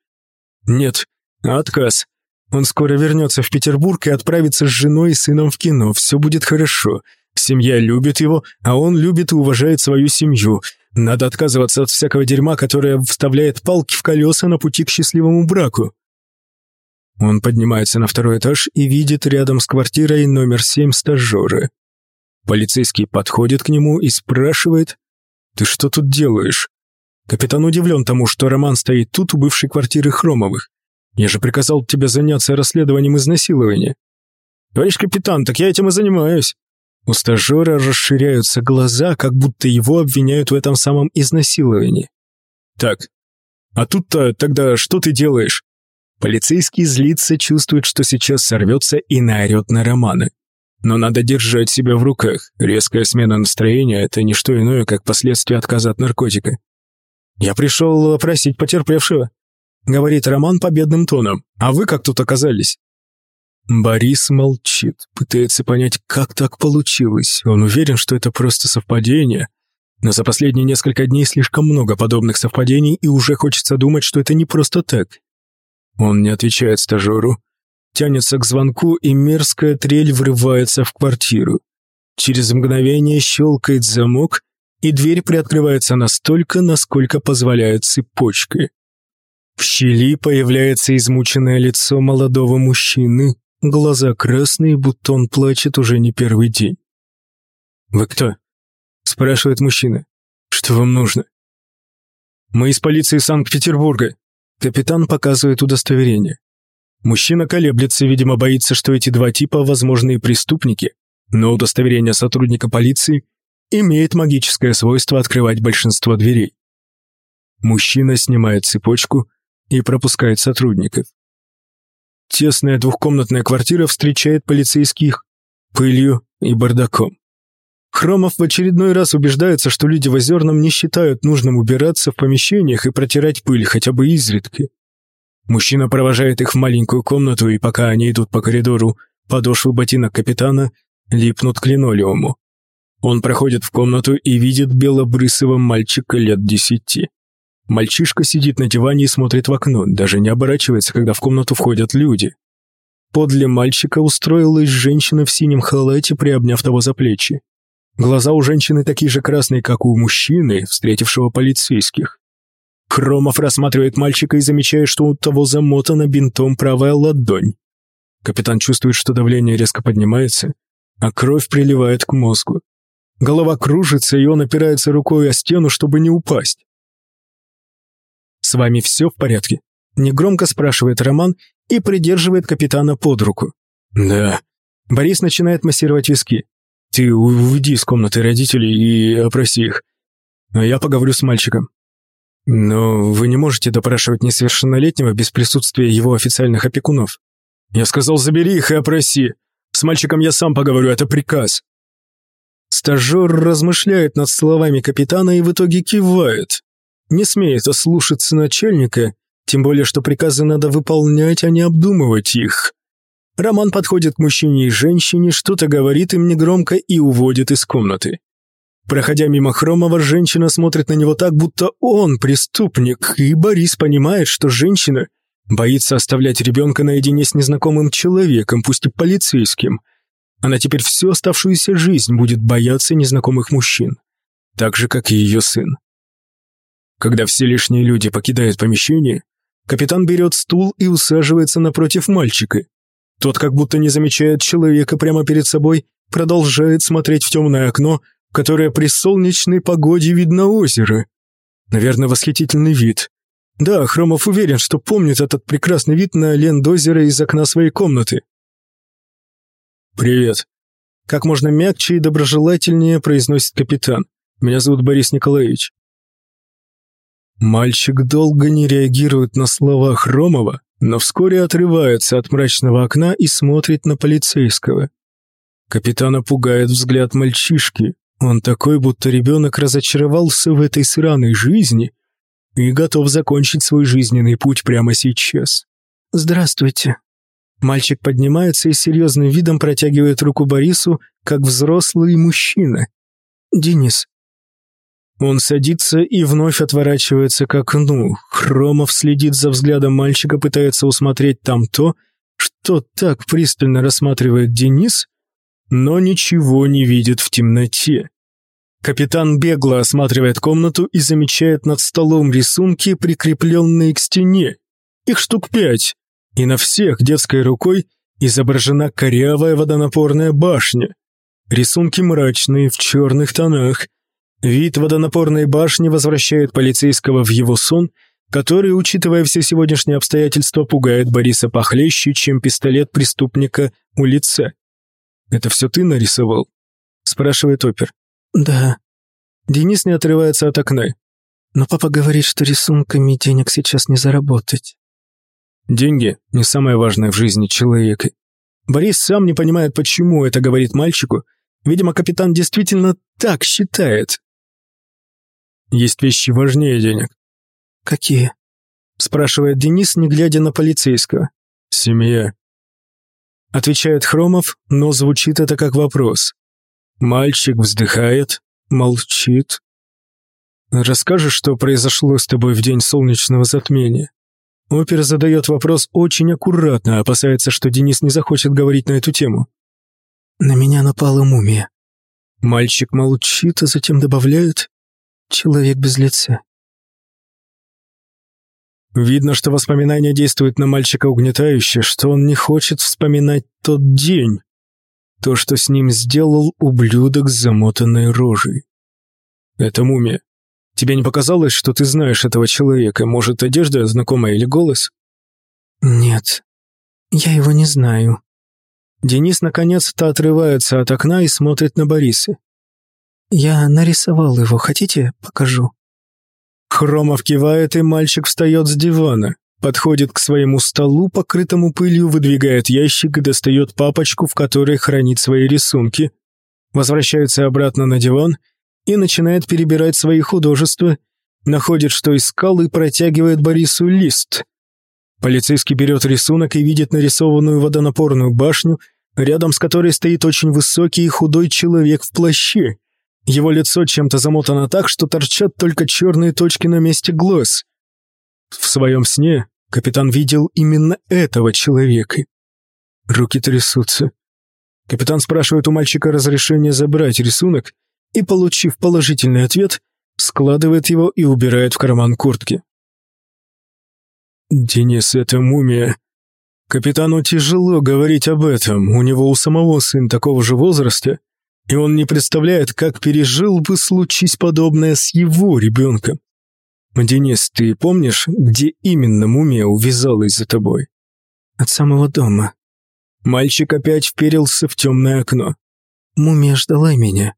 Нет, отказ. Он скоро вернется в Петербург и отправится с женой и сыном в кино. Все будет хорошо. Семья любит его, а он любит и уважает свою семью. Надо отказываться от всякого дерьма, которое вставляет палки в колеса на пути к счастливому браку. Он поднимается на второй этаж и видит рядом с квартирой номер семь стажера. Полицейский подходит к нему и спрашивает, «Ты что тут делаешь?» Капитан удивлен тому, что Роман стоит тут у бывшей квартиры Хромовых. «Я же приказал тебе заняться расследованием изнасилования». «Товарищ капитан, так я этим и занимаюсь». У стажера расширяются глаза, как будто его обвиняют в этом самом изнасиловании. «Так, а тут-то тогда что ты делаешь?» Полицейский злится, чувствует, что сейчас сорвется и наорет на Романа. Но надо держать себя в руках. Резкая смена настроения – это не что иное, как последствия отказа от наркотика. «Я пришел опросить потерпевшего», – говорит Роман победным тоном. «А вы как тут оказались?» Борис молчит, пытается понять, как так получилось. Он уверен, что это просто совпадение. Но за последние несколько дней слишком много подобных совпадений, и уже хочется думать, что это не просто так. Он не отвечает стажеру, тянется к звонку, и мерзкая трель врывается в квартиру. Через мгновение щелкает замок, и дверь приоткрывается настолько, насколько позволяет цепочка. В щели появляется измученное лицо молодого мужчины, Глаза красные, будто он плачет уже не первый день. «Вы кто?» – спрашивает мужчина. «Что вам нужно?» «Мы из полиции Санкт-Петербурга». Капитан показывает удостоверение. Мужчина колеблется, видимо, боится, что эти два типа – возможные преступники, но удостоверение сотрудника полиции имеет магическое свойство открывать большинство дверей. Мужчина снимает цепочку и пропускает сотрудников. Тесная двухкомнатная квартира встречает полицейских пылью и бардаком. Хромов в очередной раз убеждается, что люди в Озерном не считают нужным убираться в помещениях и протирать пыль хотя бы изредка. Мужчина провожает их в маленькую комнату, и пока они идут по коридору, подошвы ботинок капитана липнут к линолеуму. Он проходит в комнату и видит белобрысого мальчика лет десяти. Мальчишка сидит на диване и смотрит в окно, даже не оборачивается, когда в комнату входят люди. Подле мальчика устроилась женщина в синем халате, приобняв того за плечи. Глаза у женщины такие же красные, как у мужчины, встретившего полицейских. Хромов рассматривает мальчика и замечает, что у того замотана бинтом правая ладонь. Капитан чувствует, что давление резко поднимается. а кровь приливает к мозгу. Голова кружится, и он опирается рукой о стену, чтобы не упасть. «С вами все в порядке?» — негромко спрашивает Роман и придерживает капитана под руку. «Да». Борис начинает массировать виски. «Ты уйди из комнаты родителей и опроси их. А я поговорю с мальчиком». «Но вы не можете допрашивать несовершеннолетнего без присутствия его официальных опекунов». «Я сказал, забери их и опроси. С мальчиком я сам поговорю, это приказ». Стажер размышляет над словами капитана и в итоге кивает. Не смеет ослушаться начальника, тем более, что приказы надо выполнять, а не обдумывать их. Роман подходит к мужчине и женщине, что-то говорит им негромко и уводит из комнаты. Проходя мимо Хромова, женщина смотрит на него так, будто он преступник, и Борис понимает, что женщина боится оставлять ребенка наедине с незнакомым человеком, пусть и полицейским. Она теперь всю оставшуюся жизнь будет бояться незнакомых мужчин, так же, как и ее сын. Когда все лишние люди покидают помещение, капитан берет стул и усаживается напротив мальчика. Тот, как будто не замечает человека прямо перед собой, продолжает смотреть в темное окно, которое при солнечной погоде видно озеро. Наверное, восхитительный вид. Да, Хромов уверен, что помнит этот прекрасный вид на лендозеро из окна своей комнаты. «Привет», — как можно мягче и доброжелательнее произносит капитан. «Меня зовут Борис Николаевич. Мальчик долго не реагирует на слова Хромова, но вскоре отрывается от мрачного окна и смотрит на полицейского. Капитана пугает взгляд мальчишки. Он такой, будто ребенок разочаровался в этой сраной жизни и готов закончить свой жизненный путь прямо сейчас. «Здравствуйте». Мальчик поднимается и серьезным видом протягивает руку Борису, как взрослый мужчина. «Денис, он садится и вновь отворачивается к окну. Хромов следит за взглядом мальчика, пытается усмотреть там то, что так пристально рассматривает Денис, но ничего не видит в темноте. Капитан бегло осматривает комнату и замечает над столом рисунки, прикрепленные к стене. Их штук пять, и на всех детской рукой изображена корявая водонапорная башня. Рисунки мрачные, в черных тонах, Вид водонапорной башни возвращает полицейского в его сон, который, учитывая все сегодняшние обстоятельства, пугает Бориса похлеще, чем пистолет преступника у лица. «Это все ты нарисовал?» – спрашивает опер. «Да». Денис не отрывается от окна. «Но папа говорит, что рисунками денег сейчас не заработать». Деньги – не самое важное в жизни человека. Борис сам не понимает, почему это говорит мальчику. Видимо, капитан действительно так считает. Есть вещи важнее денег. Какие? Спрашивает Денис, не глядя на полицейского. Семья. Отвечает Хромов, но звучит это как вопрос. Мальчик вздыхает, молчит. Расскажешь, что произошло с тобой в день солнечного затмения? Опер задает вопрос очень аккуратно, опасается, что Денис не захочет говорить на эту тему. На меня напала мумия. Мальчик молчит, а затем добавляет. Человек без лица. Видно, что воспоминания действуют на мальчика угнетающе, что он не хочет вспоминать тот день. То, что с ним сделал ублюдок с замотанной рожей. Это мумия. Тебе не показалось, что ты знаешь этого человека? Может, одежда знакомая или голос? Нет, я его не знаю. Денис наконец-то отрывается от окна и смотрит на Бориса. «Я нарисовал его, хотите, покажу?» Хромов кивает, и мальчик встает с дивана, подходит к своему столу, покрытому пылью, выдвигает ящик и достает папочку, в которой хранит свои рисунки, возвращается обратно на диван и начинает перебирать свои художества, находит, что искал, и протягивает Борису лист. Полицейский берет рисунок и видит нарисованную водонапорную башню, рядом с которой стоит очень высокий и худой человек в плаще, его лицо чем-то замотано так, что торчат только черные точки на месте глаз. В своем сне капитан видел именно этого человека. Руки трясутся. Капитан спрашивает у мальчика разрешение забрать рисунок и, получив положительный ответ, складывает его и убирает в карман куртки. «Денис, это мумия. Капитану тяжело говорить об этом, у него у самого сын такого же возраста, и он не представляет, как пережил бы случись подобное с его ребенком. Денис, ты помнишь, где именно мумия увязалась за тобой? От самого дома. Мальчик опять вперился в темное окно. Мумия ждала меня.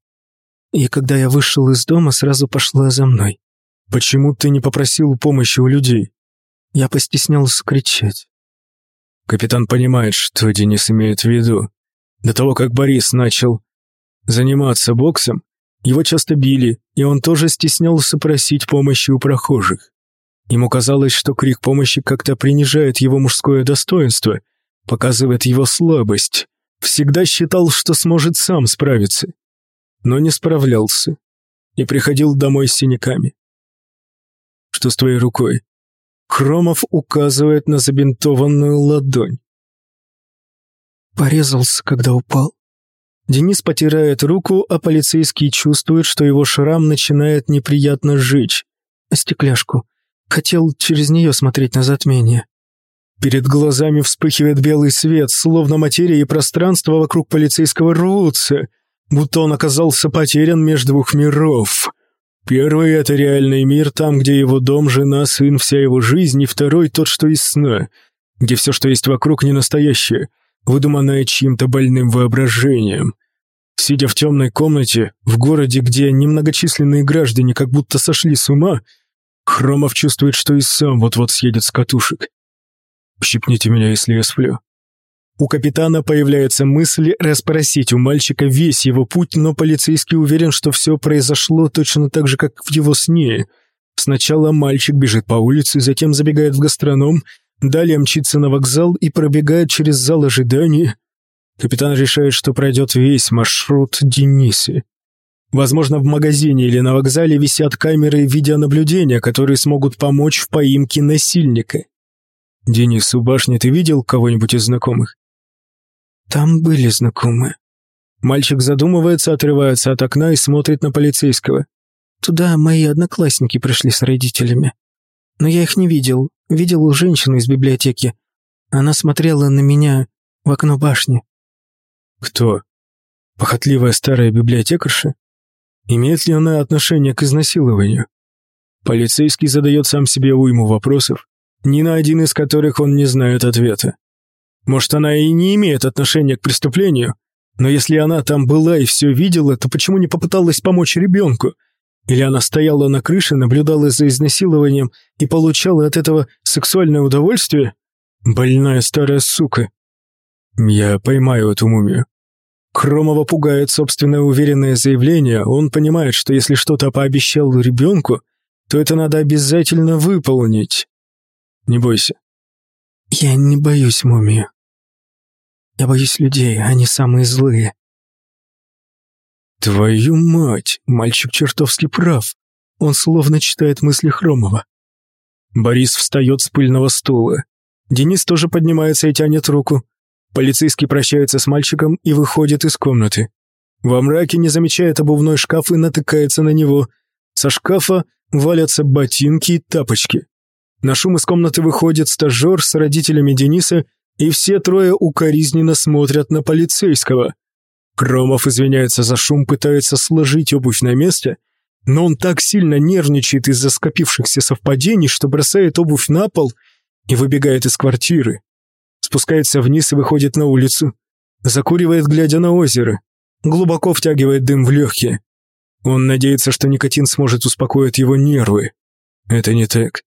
И когда я вышел из дома, сразу пошла за мной. Почему ты не попросил помощи у людей? Я постеснялся кричать. Капитан понимает, что Денис имеет в виду. До того, как Борис начал заниматься боксом, его часто били, и он тоже стеснялся просить помощи у прохожих. Ему казалось, что крик помощи как-то принижает его мужское достоинство, показывает его слабость. Всегда считал, что сможет сам справиться. Но не справлялся. И приходил домой с синяками. Что с твоей рукой? Хромов указывает на забинтованную ладонь. Порезался, когда упал. Денис потирает руку, а полицейский чувствует, что его шрам начинает неприятно жечь. Стекляшку. Хотел через нее смотреть на затмение. Перед глазами вспыхивает белый свет, словно материя и пространство вокруг полицейского рвутся, будто он оказался потерян между двух миров. Первый — это реальный мир, там, где его дом, жена, сын, вся его жизнь, и второй — тот, что из сна, где все, что есть вокруг, не настоящее, выдуманное чьим-то больным воображением. Сидя в темной комнате, в городе, где немногочисленные граждане как будто сошли с ума, Хромов чувствует, что и сам вот-вот съедет с катушек. «Щипните меня, если я сплю». У капитана появляется мысль расспросить у мальчика весь его путь, но полицейский уверен, что все произошло точно так же, как в его сне. Сначала мальчик бежит по улице, затем забегает в гастроном, далее мчится на вокзал и пробегает через зал ожидания. Капитан решает, что пройдет весь маршрут Денисы. Возможно, в магазине или на вокзале висят камеры видеонаблюдения, которые смогут помочь в поимке насильника. «Денис, у башни ты видел кого-нибудь из знакомых?» «Там были знакомые». Мальчик задумывается, отрывается от окна и смотрит на полицейского. «Туда мои одноклассники пришли с родителями. Но я их не видел. Видел женщину из библиотеки. Она смотрела на меня в окно башни». «Кто? Похотливая старая библиотекарша?» Имеет ли она отношение к изнасилованию? Полицейский задает сам себе уйму вопросов, ни на один из которых он не знает ответа. Может, она и не имеет отношения к преступлению, но если она там была и все видела, то почему не попыталась помочь ребенку? Или она стояла на крыше, наблюдала за изнасилованием и получала от этого сексуальное удовольствие? Больная старая сука. Я поймаю эту мумию. Кромова пугает собственное уверенное заявление, он понимает, что если что-то пообещал ребенку, то это надо обязательно выполнить. Не бойся. Я не боюсь мумию. Я боюсь людей, они самые злые. Твою мать, мальчик чертовски прав. Он словно читает мысли Хромова. Борис встает с пыльного стула. Денис тоже поднимается и тянет руку. Полицейский прощается с мальчиком и выходит из комнаты. Во мраке не замечает обувной шкаф и натыкается на него. Со шкафа валятся ботинки и тапочки. На шум из комнаты выходит стажер с родителями Дениса, и все трое укоризненно смотрят на полицейского. Кромов извиняется за шум, пытается сложить обувь на место, но он так сильно нервничает из-за скопившихся совпадений, что бросает обувь на пол и выбегает из квартиры спускается вниз и выходит на улицу. Закуривает, глядя на озеро. Глубоко втягивает дым в легкие. Он надеется, что никотин сможет успокоить его нервы. Это не так.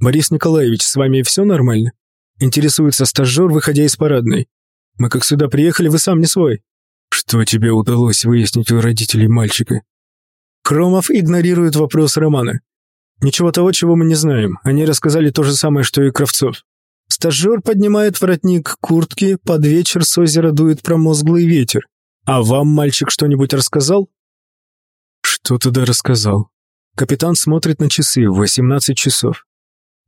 «Борис Николаевич, с вами все нормально?» Интересуется стажер, выходя из парадной. «Мы как сюда приехали, вы сам не свой». «Что тебе удалось выяснить у родителей мальчика?» Хромов игнорирует вопрос Романа. «Ничего того, чего мы не знаем. Они рассказали то же самое, что и Кравцов. Стажер поднимает воротник куртки, под вечер с озера дует промозглый ветер. А вам мальчик что-нибудь рассказал? Что тогда рассказал? Капитан смотрит на часы, 18 часов.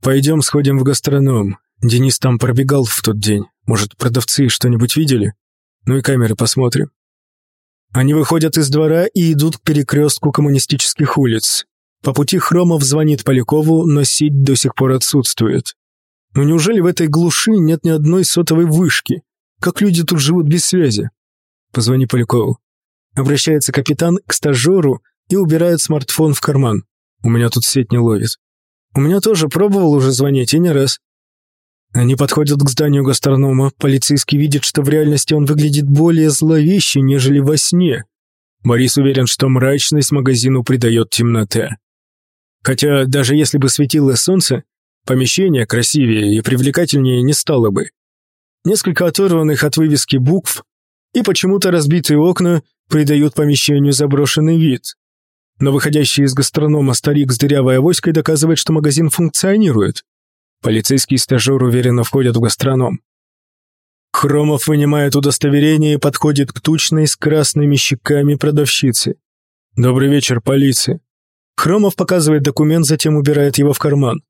Пойдем сходим в гастроном. Денис там пробегал в тот день. Может, продавцы что-нибудь видели? Ну и камеры посмотрим. Они выходят из двора и идут к перекрестку коммунистических улиц. По пути Хромов звонит Полякову, но сеть до сих пор отсутствует. Но неужели в этой глуши нет ни одной сотовой вышки? Как люди тут живут без связи? Позвони Полякову. Обращается капитан к стажеру и убирает смартфон в карман. У меня тут сеть не ловит. У меня тоже пробовал уже звонить, и не раз. Они подходят к зданию гастронома. Полицейский видит, что в реальности он выглядит более зловеще, нежели во сне. Борис уверен, что мрачность магазину придает темнота. Хотя даже если бы светило солнце, помещение красивее и привлекательнее не стало бы. Несколько оторванных от вывески букв и почему-то разбитые окна придают помещению заброшенный вид. Но выходящий из гастронома старик с дырявой авоськой доказывает, что магазин функционирует. Полицейский стажер уверенно входит в гастроном. Хромов вынимает удостоверение и подходит к тучной с красными щеками продавщице. «Добрый вечер, полиция». Хромов показывает документ, затем убирает его в карман.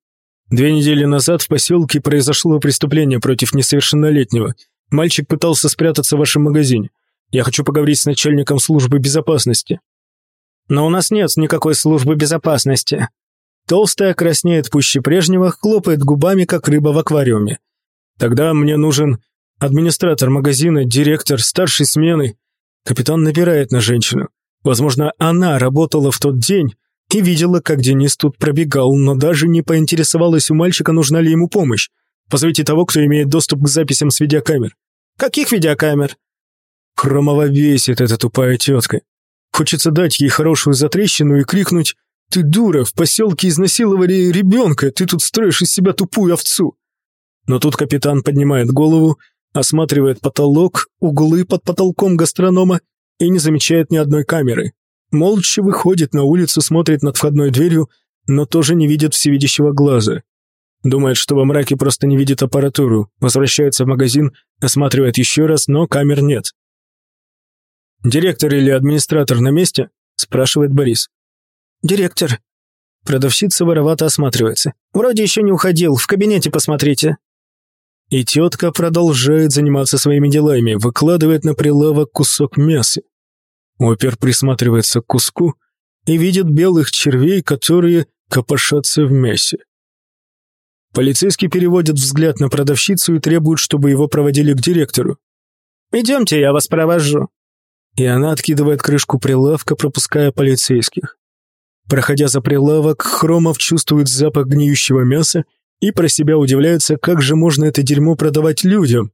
Две недели назад в поселке произошло преступление против несовершеннолетнего. Мальчик пытался спрятаться в вашем магазине. Я хочу поговорить с начальником службы безопасности. Но у нас нет никакой службы безопасности. Толстая краснеет пуще прежнего, хлопает губами, как рыба в аквариуме. Тогда мне нужен администратор магазина, директор, старшей смены. Капитан напирает на женщину. Возможно, она работала в тот день и видела, как Денис тут пробегал, но даже не поинтересовалась у мальчика, нужна ли ему помощь. Позовите того, кто имеет доступ к записям с видеокамер. Каких видеокамер? Хромова бесит эта тупая тетка. Хочется дать ей хорошую затрещину и крикнуть «Ты дура, в поселке изнасиловали ребенка, ты тут строишь из себя тупую овцу!» Но тут капитан поднимает голову, осматривает потолок, углы под потолком гастронома и не замечает ни одной камеры. Молча выходит на улицу, смотрит над входной дверью, но тоже не видит всевидящего глаза. Думает, что во мраке просто не видит аппаратуру, возвращается в магазин, осматривает еще раз, но камер нет. «Директор или администратор на месте?» – спрашивает Борис. «Директор». Продавщица воровато осматривается. «Вроде еще не уходил, в кабинете посмотрите». И тетка продолжает заниматься своими делами, выкладывает на прилавок кусок мяса. Опер присматривается к куску и видит белых червей, которые копошатся в мясе. Полицейский переводит взгляд на продавщицу и требует, чтобы его проводили к директору. «Идемте, я вас провожу», и она откидывает крышку прилавка, пропуская полицейских. Проходя за прилавок, Хромов чувствует запах гниющего мяса и про себя удивляется, как же можно это дерьмо продавать людям.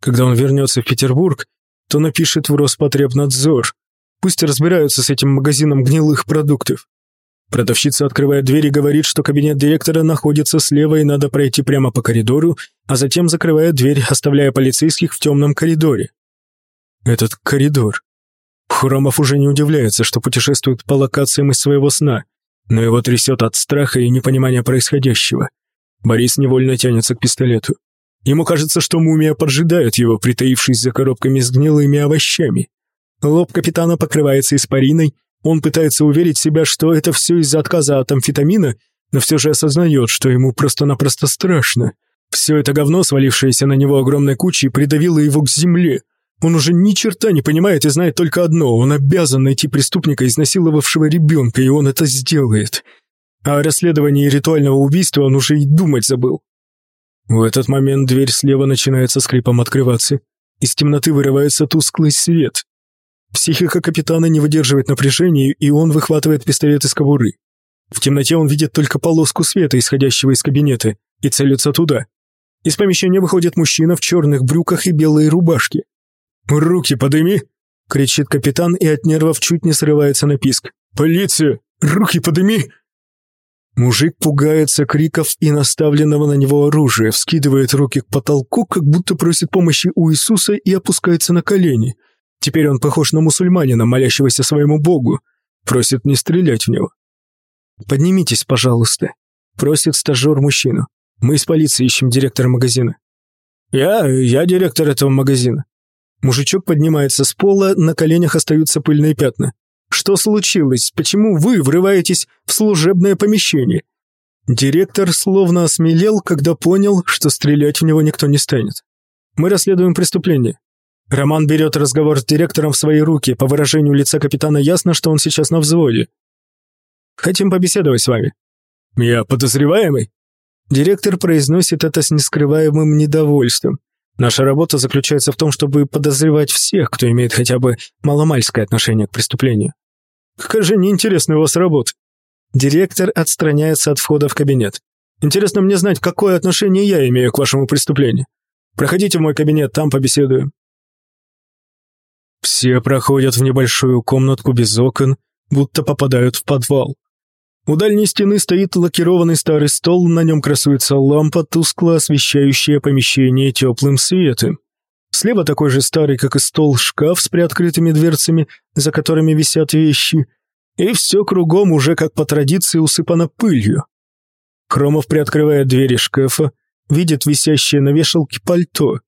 Когда он вернется в Петербург, то напишет в Роспотребнадзор. Пусть разбираются с этим магазином гнилых продуктов. Продавщица открывает дверь и говорит, что кабинет директора находится слева и надо пройти прямо по коридору, а затем закрывает дверь, оставляя полицейских в темном коридоре. Этот коридор. Хромов уже не удивляется, что путешествует по локациям из своего сна, но его трясет от страха и непонимания происходящего. Борис невольно тянется к пистолету. Ему кажется, что мумия поджидает его, притаившись за коробками с гнилыми овощами. Лоб капитана покрывается испариной, он пытается уверить себя, что это все из-за отказа от амфетамина, но все же осознает, что ему просто-напросто страшно. Все это говно, свалившееся на него огромной кучей, придавило его к земле – он уже ни черта не понимает и знает только одно. Он обязан найти преступника, изнасиловавшего ребенка, и он это сделает. А о расследовании ритуального убийства он уже и думать забыл. В этот момент дверь слева начинает со скрипом открываться. Из темноты вырывается тусклый свет. Психика капитана не выдерживает напряжения, и он выхватывает пистолет из кобуры. В темноте он видит только полоску света, исходящего из кабинета, и целится туда. Из помещения выходит мужчина в черных брюках и белой рубашке. «Руки подыми!» — кричит капитан и от нервов чуть не срывается на писк. «Полиция! Руки подыми!» Мужик пугается криков и наставленного на него оружия, вскидывает руки к потолку, как будто просит помощи у Иисуса и опускается на колени. Теперь он похож на мусульманина, молящегося своему богу. Просит не стрелять в него. «Поднимитесь, пожалуйста», — просит стажер мужчину. «Мы из полиции ищем директора магазина». «Я... я директор этого магазина», Мужичок поднимается с пола, на коленях остаются пыльные пятна. «Что случилось? Почему вы врываетесь в служебное помещение?» Директор словно осмелел, когда понял, что стрелять в него никто не станет. «Мы расследуем преступление». Роман берет разговор с директором в свои руки. По выражению лица капитана ясно, что он сейчас на взводе. «Хотим побеседовать с вами». «Я подозреваемый?» Директор произносит это с нескрываемым недовольством. Наша работа заключается в том, чтобы подозревать всех, кто имеет хотя бы маломальское отношение к преступлению. Какая же неинтересная у вас работа. Директор отстраняется от входа в кабинет. Интересно мне знать, какое отношение я имею к вашему преступлению. Проходите в мой кабинет, там побеседуем. Все проходят в небольшую комнатку без окон, будто попадают в подвал. У дальней стены стоит лакированный старый стол, на нем красуется лампа, тускло освещающая помещение теплым светом. Слева такой же старый, как и стол, шкаф с приоткрытыми дверцами, за которыми висят вещи. И все кругом уже, как по традиции, усыпано пылью. Хромов приоткрывает двери шкафа, видит висящее на вешалке пальто.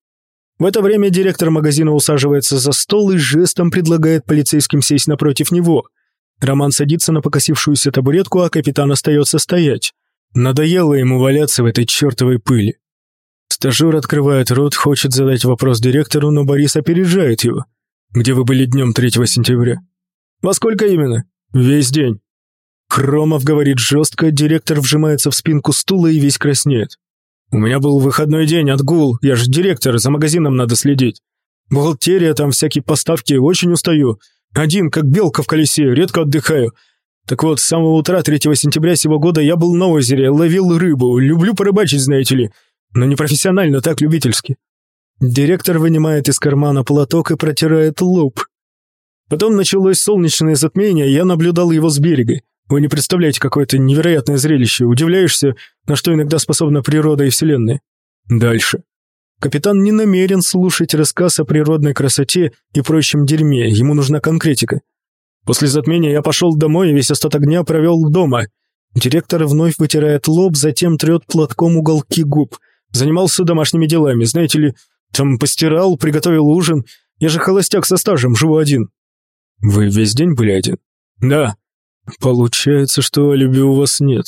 В это время директор магазина усаживается за стол и жестом предлагает полицейским сесть напротив него – Роман садится на покосившуюся табуретку, а капитан остается стоять. Надоело ему валяться в этой чертовой пыли. Стажер открывает рот, хочет задать вопрос директору, но Борис опережает его. «Где вы были днем 3 сентября?» «Во сколько именно?» «Весь день». Хромов говорит жестко, директор вжимается в спинку стула и весь краснеет. «У меня был выходной день, отгул, я же директор, за магазином надо следить. Бухгалтерия, там всякие поставки, очень устаю. Один, как белка в колесе, редко отдыхаю. Так вот, с самого утра 3 сентября сего года я был на озере, ловил рыбу. Люблю порыбачить, знаете ли. Но не профессионально, так любительски. Директор вынимает из кармана платок и протирает лоб. Потом началось солнечное затмение, я наблюдал его с берега. Вы не представляете, какое это невероятное зрелище. Удивляешься, на что иногда способна природа и Вселенная. Дальше. Капитан не намерен слушать рассказ о природной красоте и прочем дерьме, ему нужна конкретика. После затмения я пошел домой и весь остаток дня провел дома. Директор вновь вытирает лоб, затем трет платком уголки губ. Занимался домашними делами, знаете ли, там постирал, приготовил ужин. Я же холостяк со стажем, живу один. Вы весь день были один? Да. Получается, что алиби у вас нет.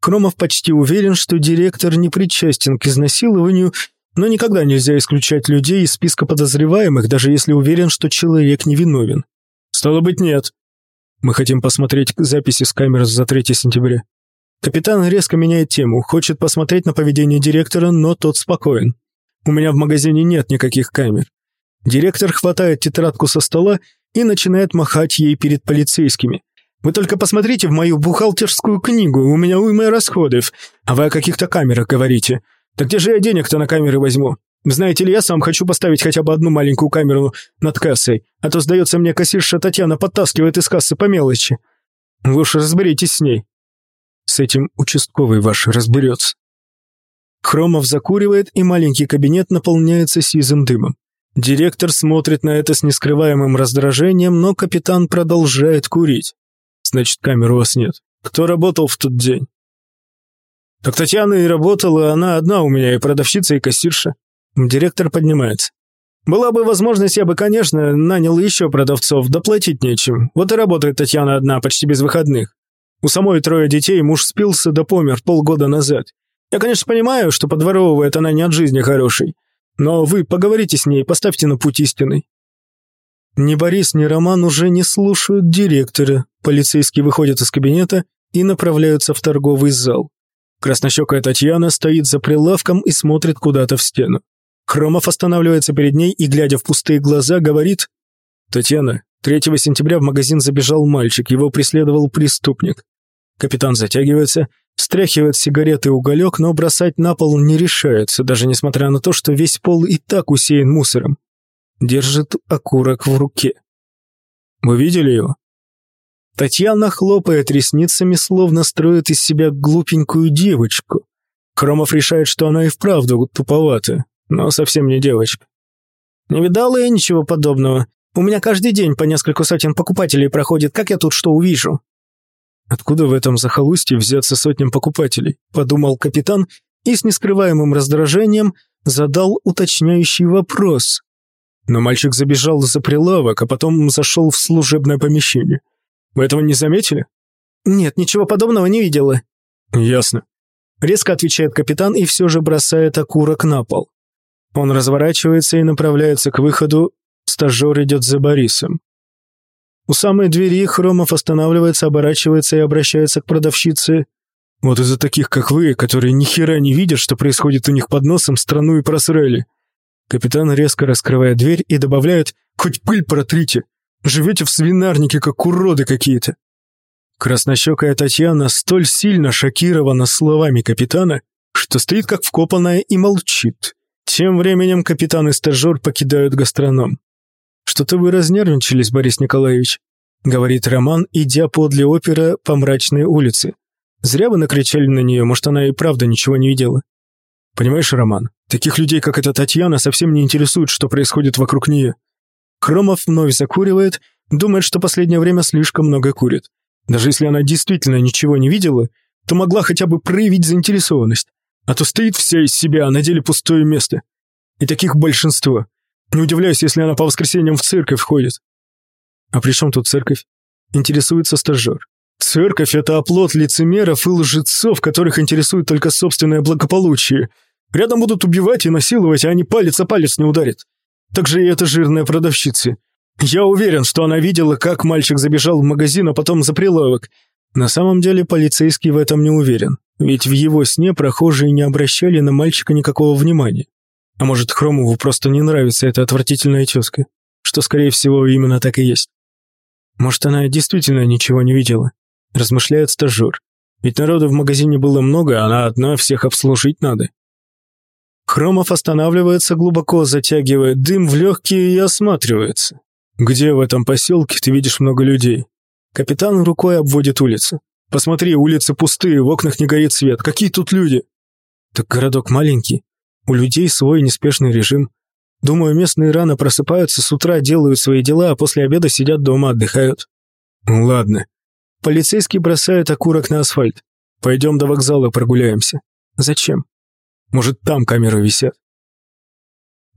Хромов почти уверен, что директор не причастен к изнасилованию но никогда нельзя исключать людей из списка подозреваемых, даже если уверен, что человек невиновен. Стало быть, нет. Мы хотим посмотреть записи с камер за 3 сентября. Капитан резко меняет тему, хочет посмотреть на поведение директора, но тот спокоен. У меня в магазине нет никаких камер. Директор хватает тетрадку со стола и начинает махать ей перед полицейскими. Вы только посмотрите в мою бухгалтерскую книгу, у меня уйма расходов, а вы о каких-то камерах говорите. Так где же я денег-то на камеры возьму? Знаете ли, я сам хочу поставить хотя бы одну маленькую камеру над кассой, а то, сдается мне, кассирша Татьяна подтаскивает из кассы по мелочи. Вы уж разберитесь с ней. С этим участковый ваш разберется. Хромов закуривает, и маленький кабинет наполняется сизым дымом. Директор смотрит на это с нескрываемым раздражением, но капитан продолжает курить. Значит, камер у вас нет. Кто работал в тот день? Так Татьяна и работала, она одна у меня, и продавщица, и кассирша. Директор поднимается. Была бы возможность, я бы, конечно, нанял еще продавцов, доплатить нечем. Вот и работает Татьяна одна, почти без выходных. У самой трое детей, муж спился да помер полгода назад. Я, конечно, понимаю, что подворовывает она не от жизни хорошей. Но вы поговорите с ней, поставьте на путь истинный. Ни Борис, ни Роман уже не слушают директора. Полицейские выходят из кабинета и направляются в торговый зал. Краснощекая Татьяна стоит за прилавком и смотрит куда-то в стену. Хромов останавливается перед ней и, глядя в пустые глаза, говорит «Татьяна, 3 сентября в магазин забежал мальчик, его преследовал преступник». Капитан затягивается, стряхивает сигареты и уголек, но бросать на пол не решается, даже несмотря на то, что весь пол и так усеян мусором. Держит окурок в руке. «Вы видели его?» Татьяна хлопает ресницами, словно строит из себя глупенькую девочку. Хромов решает, что она и вправду туповата, но совсем не девочка. «Не видала я ничего подобного. У меня каждый день по несколько сотен покупателей проходит, как я тут что увижу?» «Откуда в этом захолустье взяться сотням покупателей?» – подумал капитан и с нескрываемым раздражением задал уточняющий вопрос. Но мальчик забежал за прилавок, а потом зашел в служебное помещение. Вы этого не заметили?» «Нет, ничего подобного не видела». «Ясно». Резко отвечает капитан и все же бросает окурок на пол. Он разворачивается и направляется к выходу, стажер идет за Борисом. У самой двери Хромов останавливается, оборачивается и обращается к продавщице. Вот из-за таких, как вы, которые ни хера не видят, что происходит у них под носом, страну и просрали. Капитан резко раскрывает дверь и добавляет «Хоть пыль протрите! Живете в свинарнике, как уроды какие-то!» Краснощекая Татьяна столь сильно шокирована словами капитана, что стоит как вкопанная и молчит. Тем временем капитан и стажер покидают гастроном. «Что-то вы разнервничались, Борис Николаевич», — говорит Роман, идя подле опера по мрачной улице. «Зря вы накричали на нее, может, она и правда ничего не видела». «Понимаешь, Роман, таких людей, как эта Татьяна, совсем не интересует, что происходит вокруг нее». Хромов вновь закуривает, думает, что последнее время слишком много курит. Даже если она действительно ничего не видела, то могла хотя бы проявить заинтересованность. А то стоит вся из себя, а на деле пустое место. И таких большинство. Не удивляюсь, если она по воскресеньям в церковь ходит. А при чем тут церковь? Интересуется стажер. Церковь – это оплот лицемеров и лжецов, которых интересует только собственное благополучие. Рядом будут убивать и насиловать, а они палец о палец не ударят. Так же и эта жирная продавщица. Я уверен, что она видела, как мальчик забежал в магазин, а потом за прилавок. На самом деле полицейский в этом не уверен, ведь в его сне прохожие не обращали на мальчика никакого внимания. А может, Хромову просто не нравится эта отвратительная тезка, что, скорее всего, именно так и есть. Может, она действительно ничего не видела, размышляет стажер. Ведь народу в магазине было много, а она одна, всех обслужить надо. Хромов останавливается, глубоко затягивает дым в легкие и осматривается. Где в этом поселке ты видишь много людей? Капитан рукой обводит улицу. Посмотри, улицы пустые, в окнах не горит свет. Какие тут люди? Так городок маленький. У людей свой неспешный режим. Думаю, местные рано просыпаются, с утра делают свои дела, а после обеда сидят дома, отдыхают. Ну ладно. Полицейский бросает окурок на асфальт. Пойдем до вокзала прогуляемся. Зачем? Может, там камеры висят?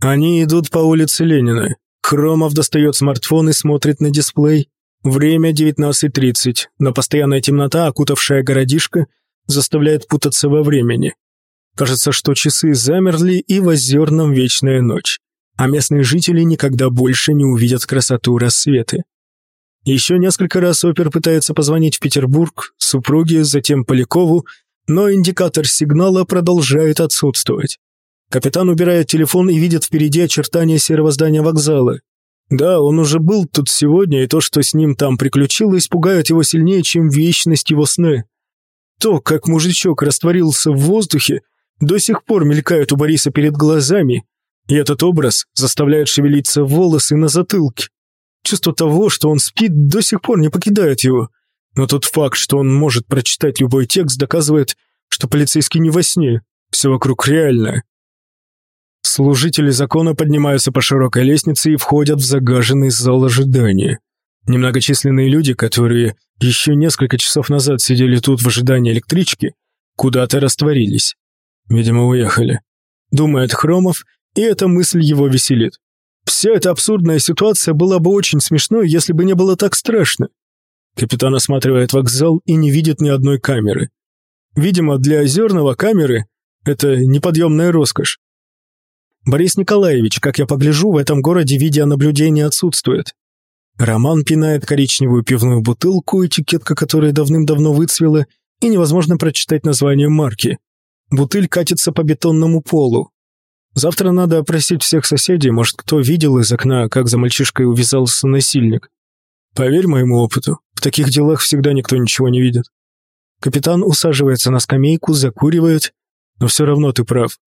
Они идут по улице Ленина. Хромов достает смартфон и смотрит на дисплей. Время 19.30, но постоянная темнота, окутавшая городишко, заставляет путаться во времени. Кажется, что часы замерли и в озерном вечная ночь, а местные жители никогда больше не увидят красоту рассвета. Еще несколько раз опер пытается позвонить в Петербург, супруге, затем Полякову, но индикатор сигнала продолжает отсутствовать. Капитан убирает телефон и видит впереди очертания серого здания вокзала. Да, он уже был тут сегодня, и то, что с ним там приключилось, пугает его сильнее, чем вечность его сны. То, как мужичок растворился в воздухе, до сих пор мелькает у Бориса перед глазами, и этот образ заставляет шевелиться волосы на затылке. Чувство того, что он спит, до сих пор не покидает его. Но тот факт, что он может прочитать любой текст, доказывает, что полицейский не во сне, все вокруг реально. Служители закона поднимаются по широкой лестнице и входят в загаженный зал ожидания. Немногочисленные люди, которые еще несколько часов назад сидели тут в ожидании электрички, куда-то растворились. Видимо, уехали. Думает Хромов, и эта мысль его веселит. Вся эта абсурдная ситуация была бы очень смешной, если бы не было так страшно. Капитан осматривает вокзал и не видит ни одной камеры. Видимо, для Озерного камеры – это неподъемная роскошь. Борис Николаевич, как я погляжу, в этом городе видеонаблюдение отсутствует. Роман пинает коричневую пивную бутылку, этикетка которой давным-давно выцвела, и невозможно прочитать название марки. Бутыль катится по бетонному полу. Завтра надо опросить всех соседей, может, кто видел из окна, как за мальчишкой увязался насильник. Поверь моему опыту, таких делах всегда никто ничего не видит. Капитан усаживается на скамейку, закуривает, но все равно ты прав.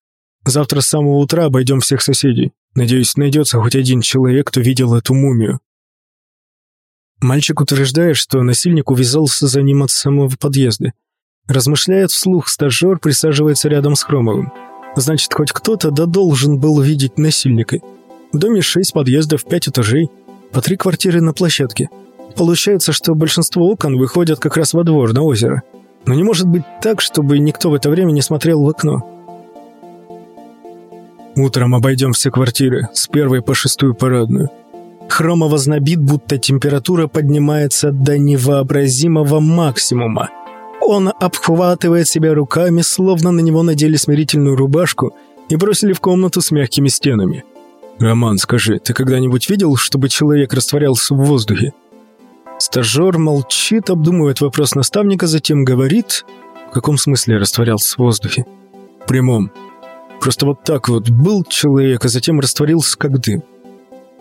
Завтра с самого утра обойдем всех соседей. Надеюсь, найдется хоть один человек, кто видел эту мумию. Мальчик утверждает, что насильник увязался за ним от самого подъезда. Размышляет вслух, стажер присаживается рядом с Хромовым. Значит, хоть кто-то да должен был видеть насильника. В доме шесть подъездов, пять этажей, по три квартиры на площадке. Получается, что большинство окон выходят как раз во двор, на озеро. Но не может быть так, чтобы никто в это время не смотрел в окно. Утром обойдем все квартиры, с первой по шестую парадную. Хромова знобит, будто температура поднимается до невообразимого максимума. Он обхватывает себя руками, словно на него надели смирительную рубашку и бросили в комнату с мягкими стенами. «Роман, скажи, ты когда-нибудь видел, чтобы человек растворялся в воздухе?» Стажер молчит, обдумывает вопрос наставника, затем говорит В каком смысле растворялся в воздухе? В прямом. Просто вот так вот был человек, а затем растворился как дым.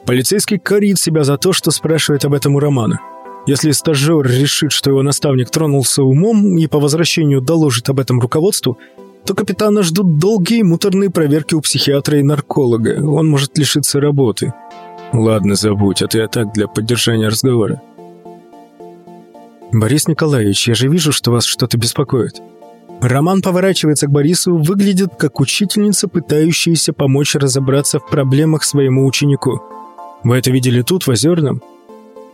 Полицейский корит себя за то, что спрашивает об этом у Романа. Если стажер решит, что его наставник тронулся умом и по возвращению доложит об этом руководству, то капитана ждут долгие муторные проверки у психиатра и нарколога. Он может лишиться работы. Ладно, забудь, а ты так для поддержания разговора. Борис Николаевич, я же вижу, что вас что-то беспокоит. Роман поворачивается к Борису, выглядит как учительница, пытающаяся помочь разобраться в проблемах своему ученику. Вы это видели тут, в Озерном?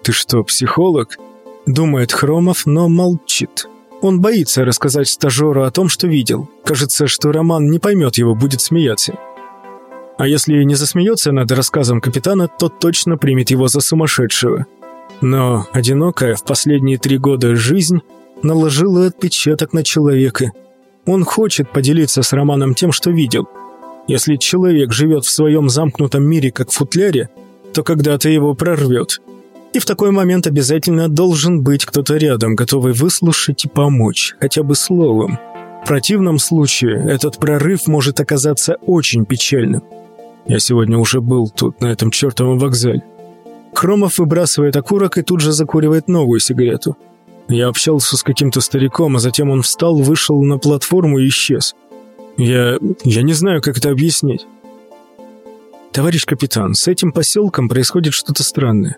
Ты что, психолог? Думает Хромов, но молчит. Он боится рассказать стажеру о том, что видел. Кажется, что Роман не поймет его, будет смеяться. А если не засмеется над рассказом капитана, то точно примет его за сумасшедшего. Но одинокая в последние три года жизнь наложила отпечаток на человека. Он хочет поделиться с Романом тем, что видел. Если человек живет в своем замкнутом мире, как в футляре, то когда-то его прорвет. И в такой момент обязательно должен быть кто-то рядом, готовый выслушать и помочь, хотя бы словом. В противном случае этот прорыв может оказаться очень печальным. Я сегодня уже был тут, на этом чертовом вокзале. Хромов выбрасывает окурок и тут же закуривает новую сигарету. Я общался с каким-то стариком, а затем он встал, вышел на платформу и исчез. Я... я не знаю, как это объяснить. Товарищ капитан, с этим поселком происходит что-то странное.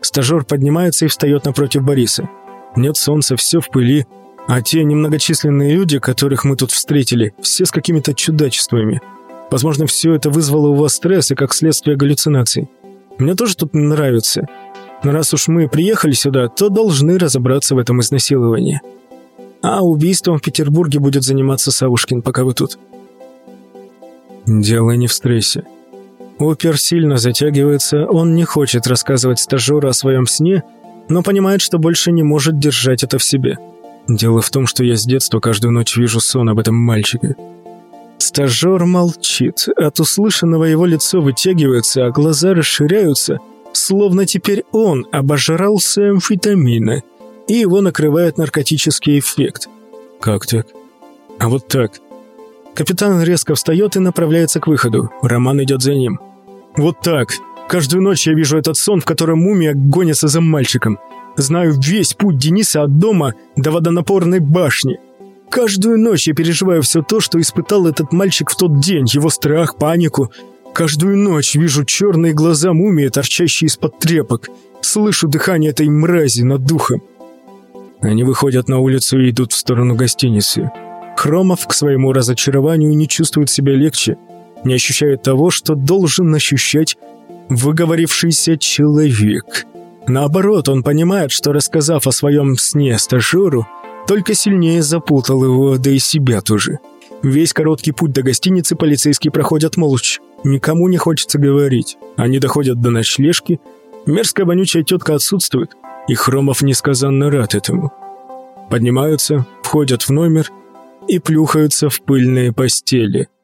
Стажер поднимается и встает напротив Бориса. Нет солнца, все в пыли, а те немногочисленные люди, которых мы тут встретили, все с какими-то чудачествами. Возможно, все это вызвало у вас стресс и как следствие галлюцинаций. Мне тоже тут нравится. Но раз уж мы приехали сюда, то должны разобраться в этом изнасиловании. А убийством в Петербурге будет заниматься Савушкин, пока вы тут. Дело не в стрессе. Опер сильно затягивается, он не хочет рассказывать стажеру о своем сне, но понимает, что больше не может держать это в себе. Дело в том, что я с детства каждую ночь вижу сон об этом мальчике. Стажер молчит. От услышанного его лицо вытягивается, а глаза расширяются, словно теперь он обожрался амфетамина, и его накрывает наркотический эффект. Как так? А вот так. Капитан резко встает и направляется к выходу. Роман идет за ним. Вот так. Каждую ночь я вижу этот сон, в котором мумия гонится за мальчиком. Знаю весь путь Дениса от дома до водонапорной башни. Каждую ночь я переживаю все то, что испытал этот мальчик в тот день, его страх, панику. Каждую ночь вижу черные глаза мумии, торчащие из-под тряпок. Слышу дыхание этой мрази над духом. Они выходят на улицу и идут в сторону гостиницы. Хромов к своему разочарованию не чувствует себя легче – не ощущает того, что должен ощущать выговорившийся человек. Наоборот, он понимает, что, рассказав о своем сне стажеру, только сильнее запутал его, да и себя тоже. Весь короткий путь до гостиницы полицейские проходят молча. Никому не хочется говорить. Они доходят до ночлежки. Мерзкая вонючая тетка отсутствует, и Хромов несказанно рад этому. Поднимаются, входят в номер и плюхаются в пыльные постели –